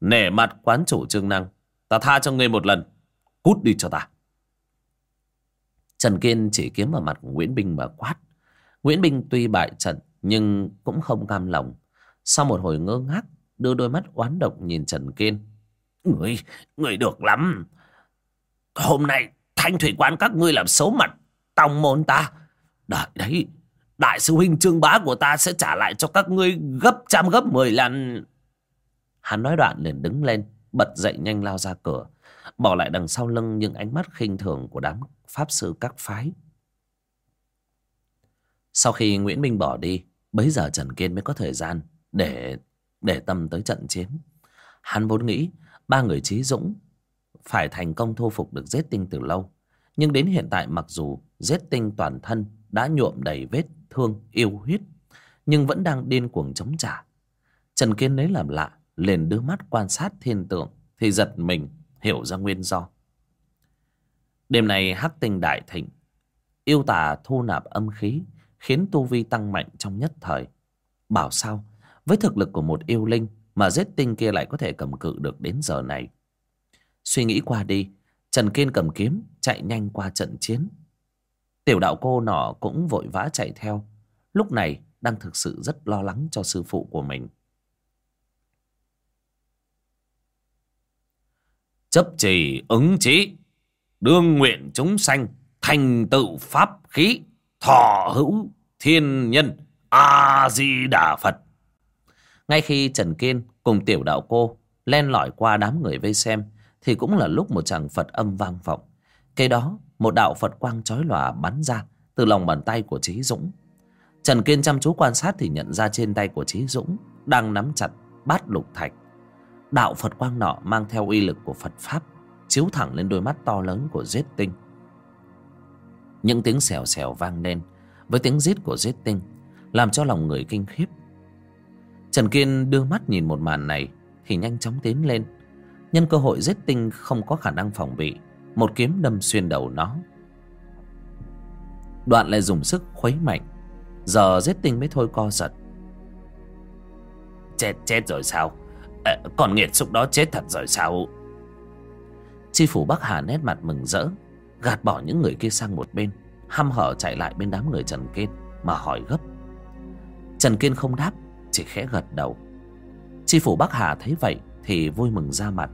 Nể mặt quán chủ trương năng, ta tha cho ngươi một lần, cút đi cho ta. Trần kiên chỉ kiếm vào mặt nguyễn Bình mà quát. Nguyễn Bình tuy bại trận, nhưng cũng không cam lòng. Sau một hồi ngơ ngác, đưa đôi mắt oán độc nhìn trần kiên. Người người được lắm. Hôm nay, thanh thủy quán các ngươi làm xấu mặt, tòng môn ta. Đợi đấy đại sư huynh trương bá của ta sẽ trả lại cho các ngươi gấp trăm gấp mười lần. Hắn nói đoạn liền đứng lên, bật dậy nhanh lao ra cửa, bỏ lại đằng sau lưng những ánh mắt khinh thường của đám pháp sư các phái. Sau khi nguyễn minh bỏ đi, bấy giờ trần kiên mới có thời gian để để tâm tới trận chiến. Hắn vốn nghĩ ba người trí dũng phải thành công thu phục được giết tinh từ lâu, nhưng đến hiện tại mặc dù giết tinh toàn thân đã nhuộm đầy vết thương, yêu huyết, nhưng vẫn đang điên cuồng chống trả. Trần kiên lấy làm lạ, liền đưa mắt quan sát thiên tượng, thì giật mình, hiểu ra nguyên do. Đêm này hắc tinh đại thịnh, yêu tà thu nạp âm khí, khiến tu vi tăng mạnh trong nhất thời. Bảo sao, với thực lực của một yêu linh mà giết tinh kia lại có thể cầm cự được đến giờ này. Suy nghĩ qua đi, trần kiên cầm kiếm chạy nhanh qua trận chiến. Tiểu đạo cô nọ cũng vội vã chạy theo. Lúc này đang thực sự rất lo lắng cho sư phụ của mình. Chấp trì ứng trí, đương nguyện chúng sanh, thành tựu pháp khí, thọ hữu thiên nhân, A-di-đà Phật. Ngay khi Trần Kiên cùng tiểu đạo cô len lỏi qua đám người vây xem, thì cũng là lúc một chàng Phật âm vang vọng. Kế đó một đạo phật quang chói lòa bắn ra từ lòng bàn tay của trí dũng. Trần kiên chăm chú quan sát thì nhận ra trên tay của trí dũng đang nắm chặt bát lục thạch. Đạo phật quang nọ mang theo uy lực của phật pháp, chiếu thẳng lên đôi mắt to lớn của giết tinh. Những tiếng xèo xèo vang lên với tiếng rít của giết tinh, làm cho lòng người kinh khiếp. Trần kiên đưa mắt nhìn một màn này thì nhanh chóng tiến lên. Nhân cơ hội giết tinh không có khả năng phòng bị một kiếm đâm xuyên đầu nó. Đoạn lại dùng sức khuấy mạnh. Giờ giết tinh mới thôi co giật. Chết chết rồi sao? À, còn nghiệt xúc đó chết thật rồi sao? Chi phủ bắc hà nét mặt mừng rỡ gạt bỏ những người kia sang một bên hăm hở chạy lại bên đám người trần kiên mà hỏi gấp. Trần kiên không đáp chỉ khẽ gật đầu. Chi phủ bắc hà thấy vậy thì vui mừng ra mặt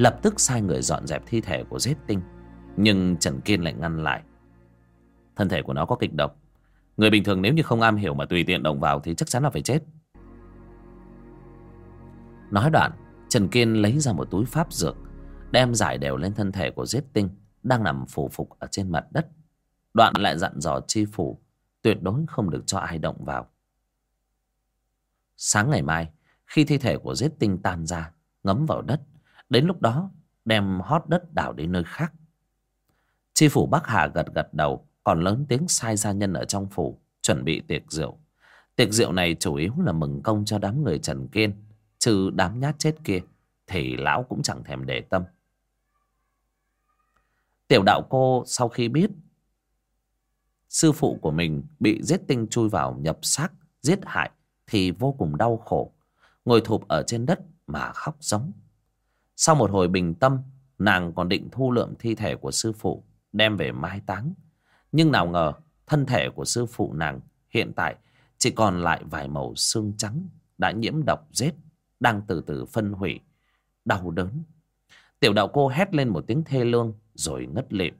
lập tức sai người dọn dẹp thi thể của giết tinh. Nhưng trần kiên lại ngăn lại. Thân thể của nó có kịch độc. Người bình thường nếu như không am hiểu mà tùy tiện động vào thì chắc chắn là phải chết. Nói đoạn, trần kiên lấy ra một túi pháp dược, đem giải đều lên thân thể của giết tinh đang nằm phủ phục ở trên mặt đất. Đoạn lại dặn dò chi phủ, tuyệt đối không được cho ai động vào. Sáng ngày mai, khi thi thể của giết tinh tan ra, ngấm vào đất đến lúc đó, đem hót đất đào đến nơi khác. Chi phủ bắc hà gật gật đầu, còn lớn tiếng sai gia nhân ở trong phủ, chuẩn bị tiệc rượu. Tiệc rượu này chủ yếu là mừng công cho đám người trần kiên, trừ đám nhát chết kia, thì lão cũng chẳng thèm để tâm. Tiểu đạo cô sau khi biết sư phụ của mình bị giết tinh chui vào nhập xác, giết hại, thì vô cùng đau khổ. Ngồi thụp ở trên đất mà khóc giống sau một hồi bình tâm, nàng còn định thu lượm thi thể của sư phụ, đem về mai táng. Nhưng nào ngờ, thân thể của sư phụ nàng hiện tại chỉ còn lại vài màu xương trắng đã nhiễm độc rết, đang từ từ phân hủy, đau đớn. Tiểu đạo cô hét lên một tiếng thê lương, rồi ngất lịm.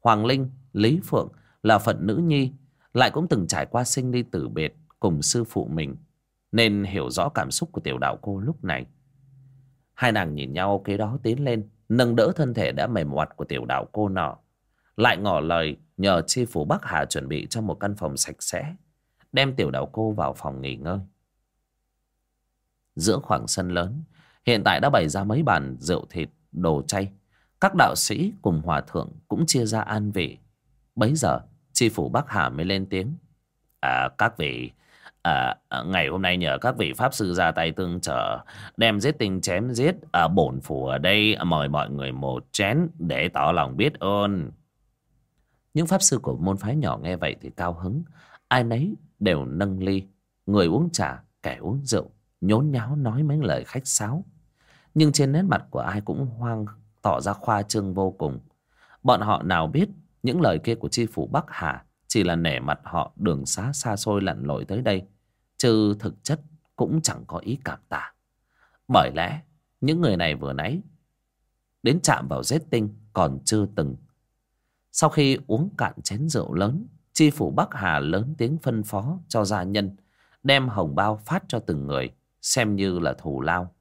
Hoàng linh, lý phượng là phận nữ nhi, lại cũng từng trải qua sinh ly tử biệt cùng sư phụ mình, nên hiểu rõ cảm xúc của tiểu đạo cô lúc này hai nàng nhìn nhau kế đó tiến lên, nâng đỡ thân thể đã mềm oặt của tiểu đạo cô nọ. Lại ngỏ lời nhờ chi phủ bắc hà chuẩn bị cho một căn phòng sạch sẽ, đem tiểu đạo cô vào phòng nghỉ ngơi. Giữa khoảng sân lớn, hiện tại đã bày ra mấy bàn rượu thịt, đồ chay. Các đạo sĩ cùng hòa thượng cũng chia ra an vị. Bấy giờ tri phủ bắc hà mới lên tiếng. À các vị À, à, ngày hôm nay nhờ các vị pháp sư ra tay tương trợ đem giết tinh chém giết à, bổn phủ ở đây à, mời mọi người một chén để tỏ lòng biết ơn. Những pháp sư của môn phái nhỏ nghe vậy thì cao hứng. Ai nấy đều nâng ly người uống trà kẻ uống rượu nhốn nháo nói mấy lời khách sáo. Nhưng trên nét mặt của ai cũng hoang tỏ ra khoa trương vô cùng. Bọn họ nào biết những lời kia của tri phủ bắc hà chỉ là nể mặt họ đường xá xa xôi lặn lội tới đây chứ thực chất cũng chẳng có ý cảm tạ. Bởi lẽ, những người này vừa nãy đến chạm vào giết tinh còn chưa từng. Sau khi uống cạn chén rượu lớn tri phủ bắc hà lớn tiếng phân phó cho gia nhân, đem hồng bao phát cho từng người, xem như là thù lao.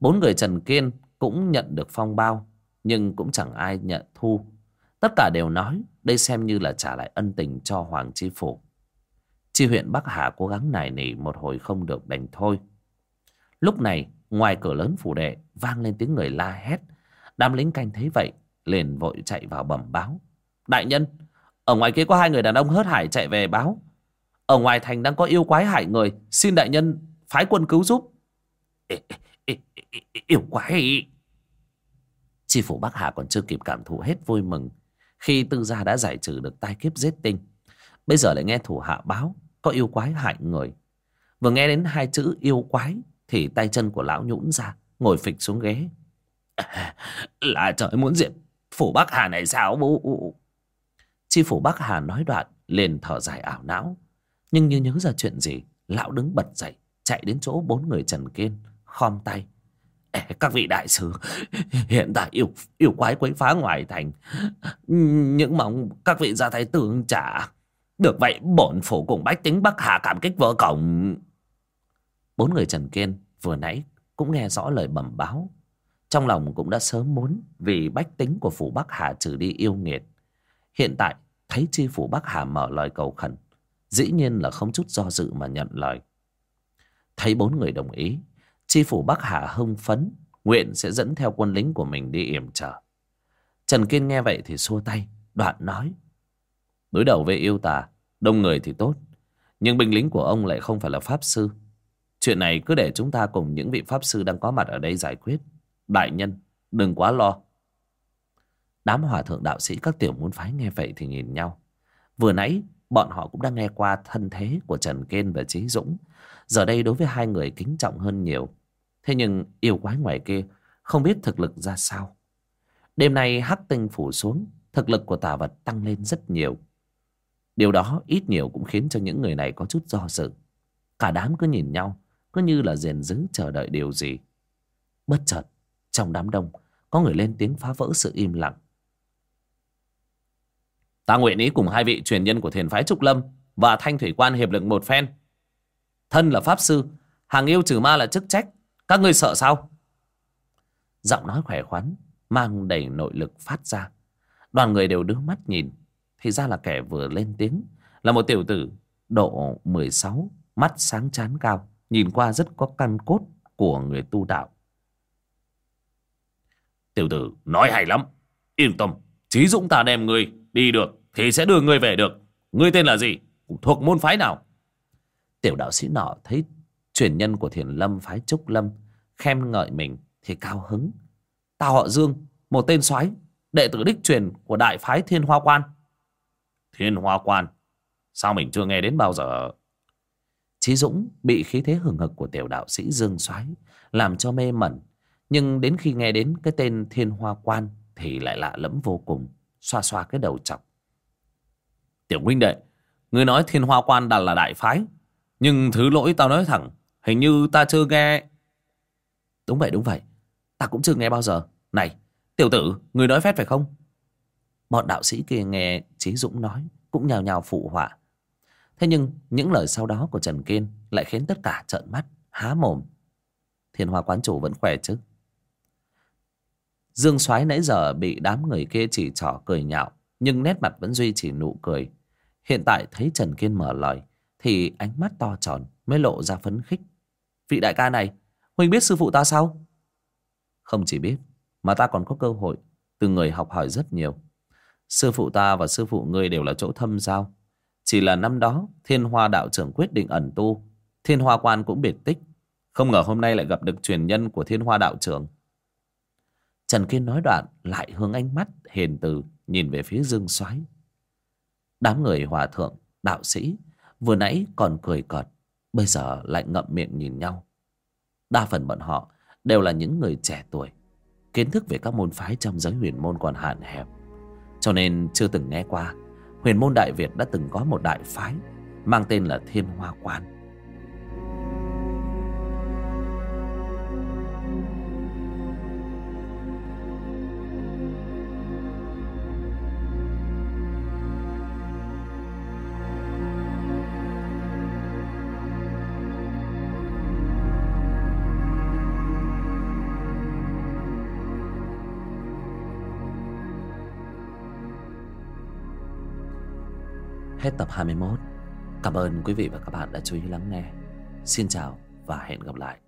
Bốn người trần kiên cũng nhận được phong bao, nhưng cũng chẳng ai nhận thu. Tất cả đều nói đây xem như là trả lại ân tình cho hoàng chi phủ chi huyện bắc hà cố gắng nài nỉ một hồi không được đành thôi. Lúc này ngoài cửa lớn phủ đệ vang lên tiếng người la hét. Đám lính canh thấy vậy liền vội chạy vào bẩm báo. Đại nhân ở ngoài kia có hai người đàn ông hớt hải chạy về báo. Ở ngoài thành đang có yêu quái hại người xin đại nhân phái quân cứu giúp. Ê, ê, ê, yêu quái. Chi phủ bắc hà còn chưa kịp cảm thụ hết vui mừng khi tư gia đã giải trừ được tai kiếp giết tinh bây giờ lại nghe thủ hạ báo có yêu quái hại người. Vừa nghe đến hai chữ yêu quái thì tay chân của lão nhũn ra ngồi phịch xuống ghế. Là trời muốn diệt phủ bắc hà này sao bố? Chi phủ bắc hà nói đoạn liền thở dài ảo não. Nhưng như nhớ ra chuyện gì lão đứng bật dậy chạy đến chỗ bốn người trần kiên khom tay. Các vị đại sứ Hiện tại yêu, yêu quái quấy phá ngoài thành. Những mong các vị ra tay tương trả được vậy, bổn phủ cùng bách tính Bắc Hà cảm kích vợ cổng Bốn người Trần Kiên vừa nãy cũng nghe rõ lời bẩm báo. Trong lòng cũng đã sớm muốn Vì bách tính của phủ Bắc Hà trừ đi yêu nghiệt. Hiện tại, thấy chi phủ Bắc Hà mở lời cầu khẩn, Dĩ nhiên là không chút do dự mà nhận lời. Thấy bốn người đồng ý, Chi phủ Bắc Hà hưng phấn, Nguyện sẽ dẫn theo quân lính của mình đi yểm trở Trần Kiên nghe vậy thì xua tay, Đoạn nói. Đối đầu với yêu tà, Đông người thì tốt. Nhưng binh lính của ông lại không phải là pháp sư. Chuyện này cứ để chúng ta cùng những vị pháp sư đang có mặt ở đây giải quyết. Đại nhân, Đừng quá lo. Đám hòa thượng đạo sĩ các tiểu môn phái nghe vậy thì nhìn nhau. Vừa nãy, bọn họ cũng đã nghe qua thân thế của Trần Kiên và Trí Dũng. Giờ đây đối với hai người kính trọng hơn nhiều. Thế nhưng yêu quái ngoài kia Không biết thực lực ra sao. Đêm nay hắc tinh phủ xuống, Thực lực của tà vật tăng lên rất nhiều. Điều đó ít nhiều cũng khiến cho những người này có chút do dự. Cả đám cứ nhìn nhau, Cứ như là rèn rứ chờ đợi điều gì. Bất chợt, Trong đám đông, Có người lên tiếng phá vỡ sự im lặng. Ta nguyện ý cùng hai vị truyền nhân của thiền phái Trúc Lâm Và thanh thủy quan hiệp lực một phen. Thân là pháp sư, Hàng yêu trừ ma là chức trách. Các ngươi sợ sao? Giọng nói khỏe khoắn, Mang đầy nội lực phát ra. Đoàn người đều đưa mắt nhìn. Thì ra là kẻ vừa lên tiếng. Là một tiểu tử độ 16 Mắt sáng chán cao Nhìn qua rất có căn cốt của người tu đạo. Tiểu tử nói hay lắm. Yên tâm Chí Dũng ta đem người đi được Thì sẽ đưa người về được. Ngươi tên là gì? Thuộc môn phái nào? Tiểu đạo sĩ nọ thấy truyền nhân của thiền lâm phái Trúc Lâm khen ngợi mình thì cao hứng. Tao họ Dương, một tên soái đệ tử đích truyền của đại phái Thiên Hoa Quan. Thiên Hoa Quan? Sao mình chưa nghe đến bao giờ? Chí Dũng bị khí thế hừng hực của tiểu đạo sĩ Dương soái làm cho mê mẩn. Nhưng đến khi nghe đến cái tên Thiên Hoa Quan thì lại lạ lẫm vô cùng, xoa xoa cái đầu chọc. Tiểu huynh đệ, người nói Thiên Hoa Quan đã là đại phái, nhưng thứ lỗi tao nói thẳng Hình như ta chưa nghe Đúng vậy đúng vậy Ta cũng chưa nghe bao giờ Này tiểu tử người nói phép phải không Bọn đạo sĩ kia nghe Trí Dũng nói, Cũng nhào nhào phụ họa. Thế nhưng những lời sau đó của Trần Kiên Lại khiến tất cả trợn mắt, Há mồm. Thiên hoa quán chủ vẫn khỏe chứ? Dương soái nãy giờ bị đám người kia chỉ trỏ cười nhạo, Nhưng nét mặt vẫn duy trì nụ cười. Hiện tại thấy Trần Kiên mở lời, thì ánh mắt to tròn mới lộ ra phấn khích. Vị đại ca này huynh biết sư phụ ta sao? Không chỉ biết, mà ta còn có cơ hội từ người học hỏi rất nhiều sư phụ ta và sư phụ ngươi đều là chỗ thâm giao. Chỉ là năm đó, thiên hoa đạo trưởng quyết định ẩn tu. Thiên hoa quan cũng biệt tích. Không ngờ hôm nay lại gặp được truyền nhân của thiên hoa đạo trưởng. Trần kiên nói đoạn, lại hướng ánh mắt hiền từ nhìn về phía dương soái. Đám người hòa thượng, đạo sĩ, Vừa nãy còn cười cợt, Bây giờ lại ngậm miệng nhìn nhau. Đa phần bọn họ đều là những người trẻ tuổi, Kiến thức về các môn phái trong giới huyền môn còn hạn hẹp. Cho nên chưa từng nghe qua, Huyền môn Đại Việt đã từng có một đại phái, Mang tên là Thiên Hoa Quan. Hết tập 21 Cảm ơn quý vị và các bạn đã chú ý lắng nghe. Xin chào và hẹn gặp lại.